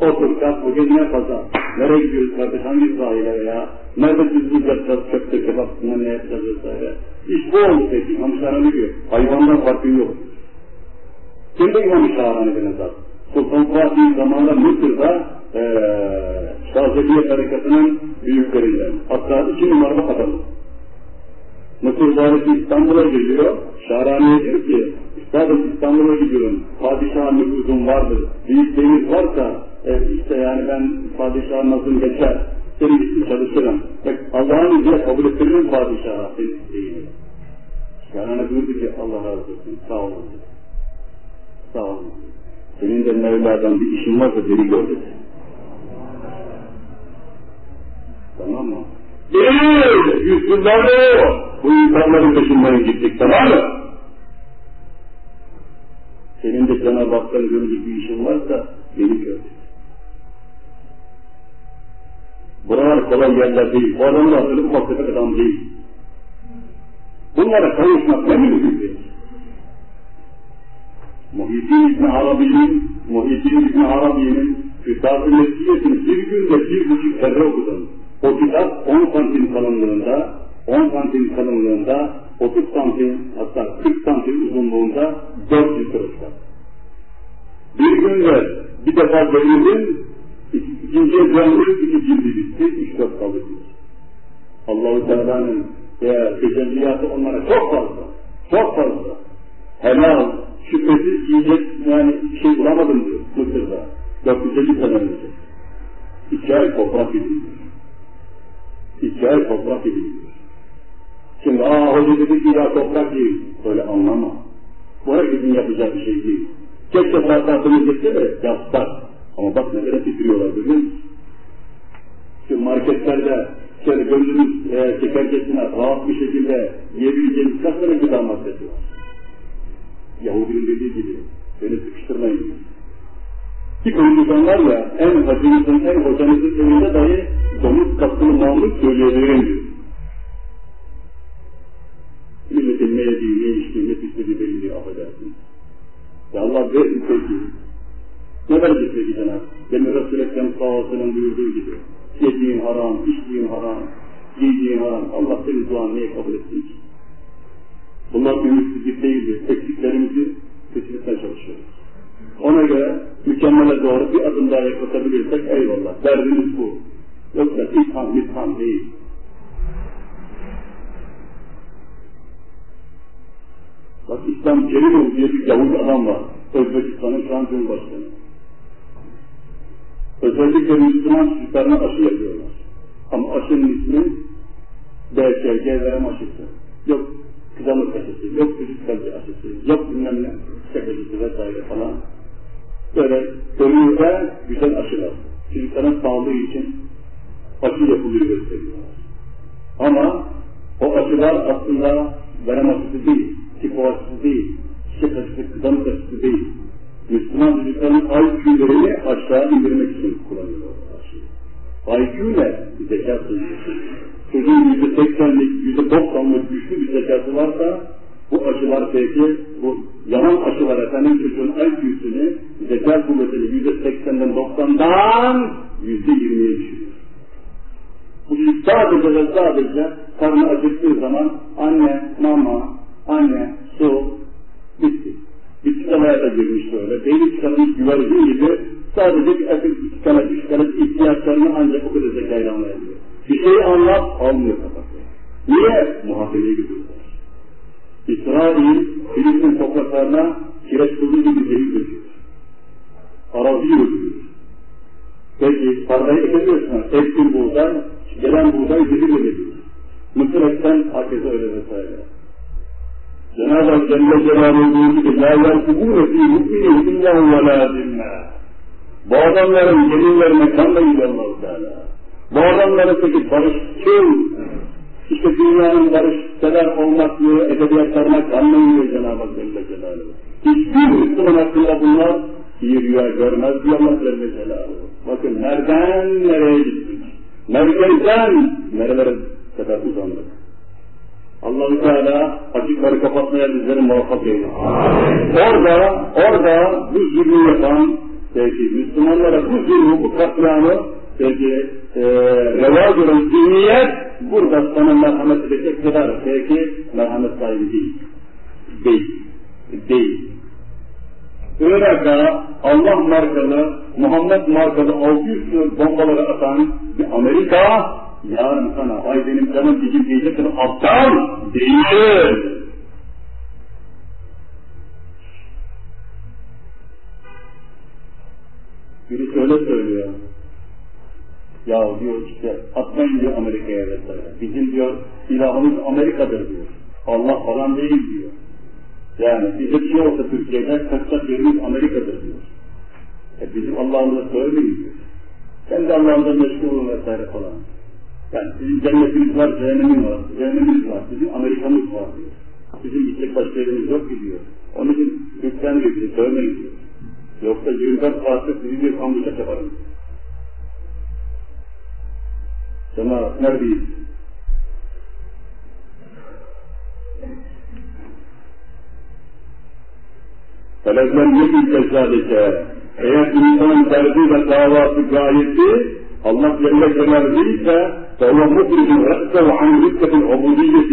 Otur kalk bugün ne pazar? Nereye gidiyoruz kardeş? Hangi sahile ya? Nerede düzgün yapacağız? Köfte kebap ne yapacağız vesaire? İş bu olmuş peki. İmam Şahrani diyor. Hayvandan farkı yok. Kimde İmam Şahrani bir nazar? Sultan Fatih zamanında Mısır'da ee, Şazeliye tarikatının büyüklerinden. Hatta iki numaralı adamı. Mısır valisi İstanbul'a geliyor. Şahrani'ye diyor ki Üstadım İstanbul'a gidiyorum. Padişah nüfuzum vardır. Büyükleriniz varsa e, işte yani ben padişahın nazım geçer. Senin için çalışırım. Bak Allah'ın izniyle kabul ettiririm padişaha senin isteğini. Şahrani buyurdu ki Allah razı olsun. Sağ olun. Sağ olun. Senin de Mevla'dan bir işin varsa beni gör dedi. Tamam mı? Değil! Yüzsüzler Bu insanların peşinden gittik tamam mı? Senin de Cenab-ı Hak'tan bir işin varsa beni gör. Buralar kolay yerler değil. Bu adamlar öyle ufak adam değil. Bunlara kavuşmak ne mümkün değil. Muhyiddin İbni Arabi'nin, Muhyiddin İbni Arabi'nin Kütab-ı Mesihiyet'ini bir günde bir buçuk kere okudum. O kitap 10 santim kalınlığında, 10 santim kalınlığında, 30 santim hatta 40 santim uzunluğunda 4 litre kitap. Bir günde bir defa devirdim, ikinciye döndüm, iki cildi bitti, üç dört kaldı. Allah-u Teala'nın tecelliyatı onlara çok fazla, çok fazla. Helal, şüphesiz yiyecek yani şey bulamadım diyor Mısır'da. 450 sene önce. İki ay toprak edilmiş. Ay toprak edilmiş. Şimdi aa hoca dedi ki ya toprak değil. Öyle anlama. Bu herkesin yapacağı bir şey değil. Keşke sarkasını geçse de yapsak. Ama bak ne kadar titriyorlar musun? Şu marketlerde şöyle gönlümüz e, çekercesine rahat bir şekilde yiyebileceğimiz kaç tane gıda maddesi var? Yahudinin dediği gibi beni sıkıştırmayın. Ki konuşanlar ya en hacınızın, en hocanızın evinde dahi domuz katkılı mamul söyleyebilirim. Milletin ne yediği, ne içtiği, ne pislediği belli değil, affedersin. Ya Allah versin sevgiyi. Ne verecek sevgi Cenab-ı Demin Resul-i Ekrem sallallahu buyurduğu gibi. Yediğin haram, içtiğin haram, giydiğin haram. Allah senin duanı niye kabul etsin ki? Bunlar ümitsizlik değildir. Eksiklerimizi kesinlikle çalışıyoruz. Ona göre mükemmele doğru bir adım daha yaklaşabilirsek eyvallah. Derdimiz bu. Yoksa itham, mitham değil. Bak İslam Kerimov diye bir Yahudi adam var. Özbekistan'ın şu an Cumhurbaşkanı. Özellikle Müslüman çocuklarına aşı yapıyorlar. Ama aşının ismi BCG verem aşısı. Yok kızamık aşısı, yok çocuk kalbi aşısı, yok bilmem ne aşısı vesaire falan. Böyle görünürde güzel aşılar. Çocukların sağlığı için aşı yapılıyor gösteriyorlar. Ama o aşılar aslında verem aşısı değil, tipo aşısı değil, çiçek aşısı, kızamık aşısı değil. Müslüman çocukların IQ'lerini aşağı indirmek için kullanıyorlar aşıyı. IQ ne? Zeka sınırı. Çocuğun yüzde seksenlik, yüzde doksanlık güçlü bir zekası varsa bu aşılar peki, bu yalan aşılar efendim çocuğun IQ'sünü, zeka kuvvetini yüzde seksenden doksandan yüzde yirmiye düşürüyor. Bu sadece ve sadece karnı acıktığı zaman anne, mama, anne, su, bitti. Bir hayata girmiş böyle. Beyni çıkarmış güvercin gibi sadece bir akıl üç kanat ihtiyaçlarını ancak o kadar zekayla anlayabiliyor. Bir şeyi anlat almıyor kafasına. Niye? Muhakemeye götürüyorlar. İsrail, Filistin topraklarına kireç kızı gibi zehir döküyor. Arazi yürütüyor. Peki, tarlayı ekemiyorsun. Ektin buğday, gelen buğday zehir ediyor. Mısır eksen herkese öyle vesaire. Cenab-ı Hak Celle Celaluhu gibi la yerkubûne fî hukmine illâhu ve lâ zimmâ. Bu adamların gelirlerine kan da yiyorlar Teala. Bu adamların peki barışçıl, işte dünyanın barışsever olmaklığı edebiyatlarına kanmayın diyor Cenab-ı Hak Celle Celaluhu. Hiçbir Müslüman hakkında bunlar iyi rüya görmez diyor Allah Celle Celaluhu. Bakın nereden nereye gittik? Merkezden nerelere kadar uzandık? allah Teala açıkları kapatmaya bizleri muvaffak eylesin. Orada, orada bu zulmü yapan, belki Müslümanlara bu zulmü, bu katliamı, belki e, reva gören zihniyet, burada sana merhamet edecek kadar belki merhamet sahibi değil. Değil. Değil. Irak'a Allah markalı, Muhammed markalı 600 bombaları atan bir Amerika, yarın sana ay benim canım dicim diyecektir aptal değil. Biri şöyle söylüyor. Ya diyor işte atmayın diyor Amerika'ya vesaire. Bizim diyor ilahımız Amerika'dır diyor. Allah falan değil diyor. Yani bize bir şey olsa Türkiye'de kaçacak yerimiz Amerika'dır diyor. E bizim Allah'ımıza söylemeyin diyor. Kendi Allah'ımıza meşgul olun vesaire falan. Yani sizin cennetiniz var, cehenneminiz var, cehenneminiz var, bizim Amerika'mız var diyor. Bizim gidecek başka yerimiz yok diyor. Onun için lütfen diyor, bizi diyor. Yoksa 24 saatte sizi bir kambuçak yaparım. Sana كما نبي فلازم يجي كذلك حياة الإنسان ترتيب الدعوات في الله جل جلاله فهو مخرج رأسه عن ركة العبودية.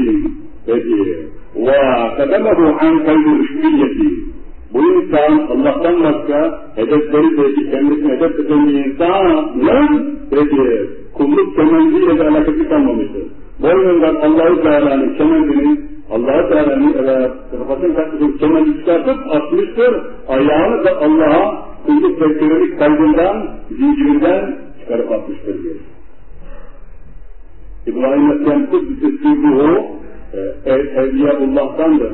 وقدمه عن قلب الرشدية. والإنسان الله تنمسك هذا الدريد هذا الدريد هذا الدريد الإنسان لم kulluk kemendiyle de alakası kalmamıştır. Boynundan Allah-u Teala'nın kemendini Allah-u Teala'nın evet, kafasını taktığı kemendi çıkartıp atmıştır. Ayağını da Allah'a kulluk ve kölelik kaydından, zincirinden çıkarıp atmıştır diyor. İbrahim Aleyhisselam Kudüs'ü o ev, Evliyaullah'tandır.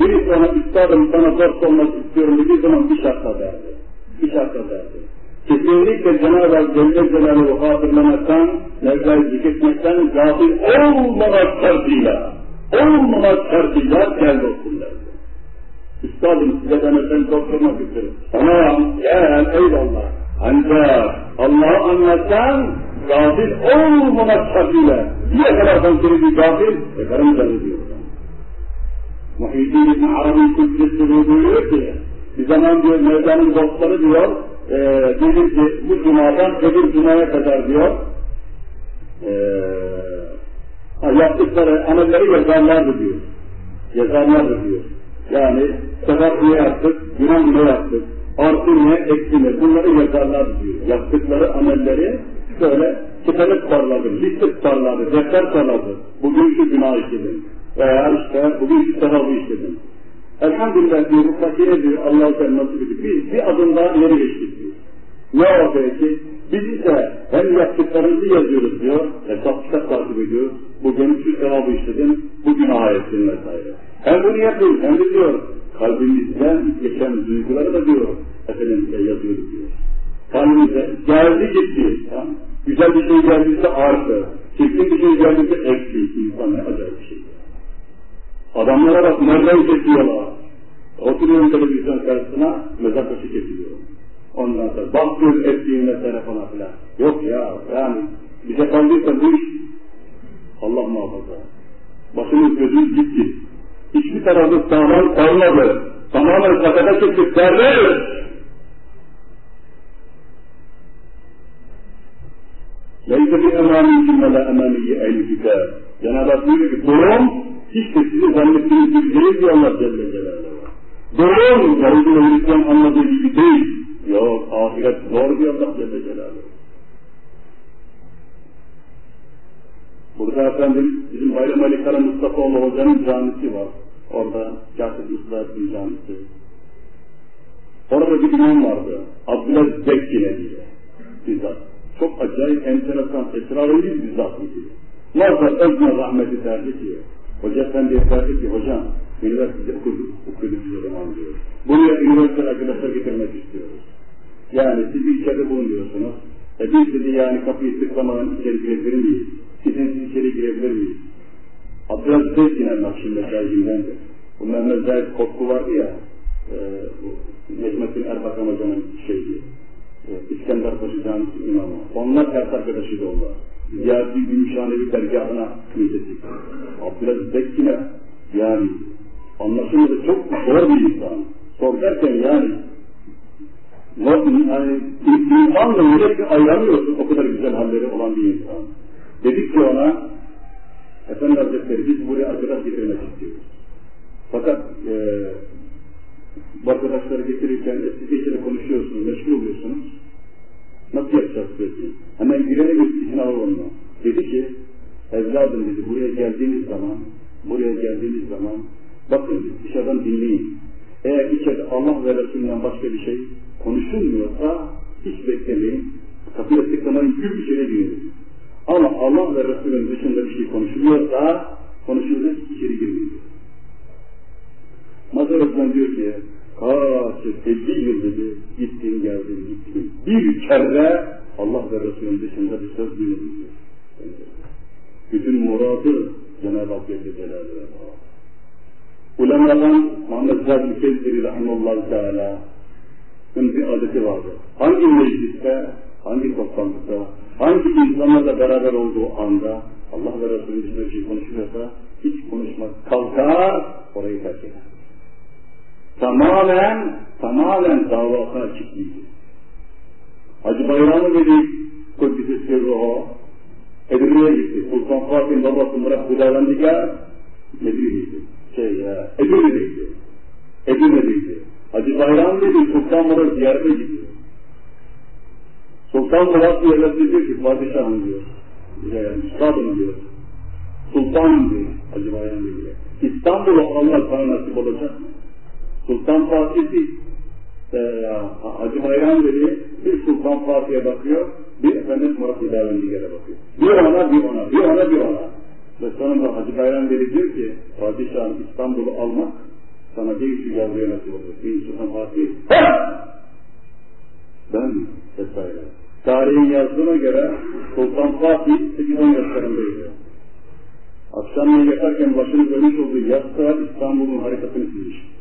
Biri sana istedim sana dost olmak istiyorum dediği zaman bir şartla derdi. Bir şartla derdi. Kesinlikle Cenab-ı Hak Celle Celaluhu hatırlamaktan, Mevla'yı zikretmekten gafil olmamak şartıyla, olmamak şartıyla gel dostum derdi. Üstadım size dost olmak istiyorum. Tamam, gel eyvallah. Ancak Allah'ı anlatsan gafil olmamak şartıyla niye kadar seni bir gafil? E karım diyor. Muhyiddin İbn Arabi Kudüs'ü buyuruyor ki bir zaman diyor Mevla'nın dostları diyor e, diyor ki bu cumadan öbür cumaya kadar diyor e, yaptıkları amelleri yazarlardı diyor. Yazarlardı diyor. Yani sefer ne yaptık, günah ne yaptık, artı ne, eksi ne, bunları yazarlar diyor. Yaptıkları amelleri böyle kitabı tutarlardı, liste tutarlardı, defter tutarlardı. Bugün şu günah işledim veya işte bugün şu sevabı işledim. Elhamdülillah diyor, bu fakire diyor, Allah-u Teala nasip edip, biz bir adım daha ileri geçtik diyor. Ne o peki? Biz ise hem yaptıklarımızı yazıyoruz diyor, hesap kitap takip ediyoruz. Bugün şu sevabı işledim, bugün ayetsin vesaire. Hem bunu yapıyoruz, hem de diyor, kalbimizden geçen duyguları da diyor, efendim yazıyoruz diyor. Kalbimize geldi gitti, tamam. güzel bir şey geldiyse artı, çirkin bir şey geldiyse eksi, insan ne acayip bir şey. Adamlara bak merdayı kesiyorlar. Oturuyorum televizyon karşısına mezakası kesiliyor. Ondan sonra baktığın ettiğinle telefona filan. Yok ya yani bize kaldıysa bu iş Allah muhafaza. Başımız gözümüz gitti. Hiçbir tarafı sağlam kalmadı. Tamamen sakata çektik derler. Leyse bir emaniyetin ve la emaniye ehli. Cenab-ı Hak diyor ki kulum hiç de sizin zannettiğiniz gibi değil diyor Allah Celle Celaluhu. Durum, Yahudi ve Hristiyan anladığı gibi değil. Yok, ahiret zor diyor Allah Celle Celaluhu. Burada efendim bizim Bayram Ali Kara Mustafaoğlu Hoca'nın camisi var. Orada Kâsip Üstad'ın camisi. Orada bir imam vardı. Abdülaziz Bekkine diye. Bizzat. Çok acayip, enteresan, esrarengiz bir zat idi. Nazar özne rahmeti derdi ki, Hoca Efendi derdi ki, hocam, üniversitede okuduk, bir zaman diyor. Buraya üniversite arkadaşlar getirmek istiyoruz. Yani siz içeride bulunuyorsunuz. E biz dedi yani kapıyı tıklamadan içeri girebilir miyiz? Sizin içeri girebilir miyiz? Abdülaziz Bekkine Nakşin mesajindendir. Bu Mehmet Zahid Korku vardı ya, e, Necmettin Erbakan Hoca'nın şeydi, e, İskender Paşa Camisi imamı. Onlar ders arkadaşıydı onlar. Ziyadi Gümüşhanevi dergahına müddetik. Abdülaziz Bekkine yani anlaşılması çok zor bir insan. Zor derken yani yani insanla yürekle ayıramıyorsun o kadar güzel halleri olan bir insan. Dedik ki ona Efendi Hazretleri biz buraya arkadaş getirmek istiyoruz. Fakat e, arkadaşları getirirken siz geçeri konuşuyorsunuz, meşgul oluyorsunuz. Nasıl yapacağız peki? Hemen girelim izin alalım mı? Dedi ki, evladım dedi, buraya geldiğiniz zaman, buraya geldiğiniz zaman, bakın dışarıdan dinleyin. Eğer içeride Allah ve Resulünden başka bir şey konuşulmuyorsa, hiç beklemeyin. Kapıya tıklamayın, gül bir şeye girin. Ama Allah ve Resulünün dışında bir şey konuşuluyorsa, konuşulacak içeri girmeyin. Mazhar Osman diyor ki, kaç, 50 yıl dedi, gittim geldim gittim. Bir kere Allah ve Resulünün dışında bir söz duymadım diyor. Bütün muradı Cenab-ı Hak Celle Celaluhu'ya Ulemadan Muhammed Zahid Kezziri Rahimullah Teala bir adeti vardı. Hangi mecliste, hangi toplantıda, hangi insanlarla beraber olduğu anda Allah ve Resulü dışında bir şey konuşuyorsa hiç konuşmaz. Kalkar, orayı terk eder. Tamamen tamamen davasına açıklıydı. Hacı Bayramı dedik, Kudüs'ü sırrı Edirne'ye gitti. Sultan Fatih'in babası Murat Hüdavendigar Medine'deydi. Şey ya, Edirne'deydi. Edirne'deydi. Hacı Bayram dedi, Sultan Murat ziyarete gidiyor. Sultan Murat ziyarete diyor ki, padişahım diyor. Yani, üstadım diyor. Sultanım diyor, Hacı Bayram diyor. İstanbul'u Allah sana nasip olacak mı? Sultan Fatih değil. Hacı Bayram dedi, bir Sultan Fatih'e bakıyor, bir Efendimiz Murat İlavendigar'a bakıyor. Bir ona, bir ona, bir ona, bir ona. Ve sonunda Hacı Bayram dedi diyor ki, Padişahım İstanbul'u almak sana değil şu yavruya nasip olur. Bir Sultan Fatih, ben? Vesaire. Tarihin yazdığına göre Sultan Fatih 8-10 yaşlarındaydı. Akşamleyin yatarken başını dönmüş olduğu yastığa İstanbul'un haritasını çizmiş.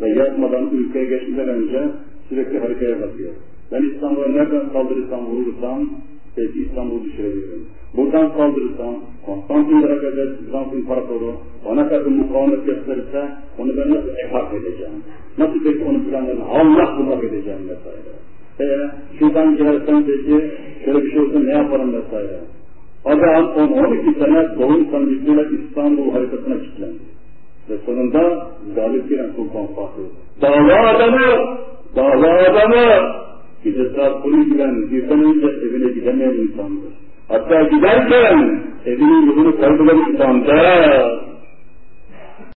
Ve yatmadan ülkeye geçmeden önce sürekli haritaya bakıyor. Ben İstanbul'a nereden saldırırsam vurursam belki İstanbul'u düşürebilirim. Buradan saldırırsam Konstantin'e kadar Bizans İmparatoru bana karşı mukavemet gösterirse onu ben nasıl ehak edeceğim? Nasıl peki onun planlarını Allah bulmak edeceğim vesaire. Eee şuradan girersem peki şöyle bir şey olsa ne yaparım vesaire. Adam 10-12 sene doğum sancısıyla İstanbul haritasına kilitlendi. Ve sonunda galip giren Sultan Fatih. Dava adamı! Dava adamı! Gece saat 12'den birden önce evine gidemeyen insandır. Hatta giderken evinin yolunu kaybeden insandır.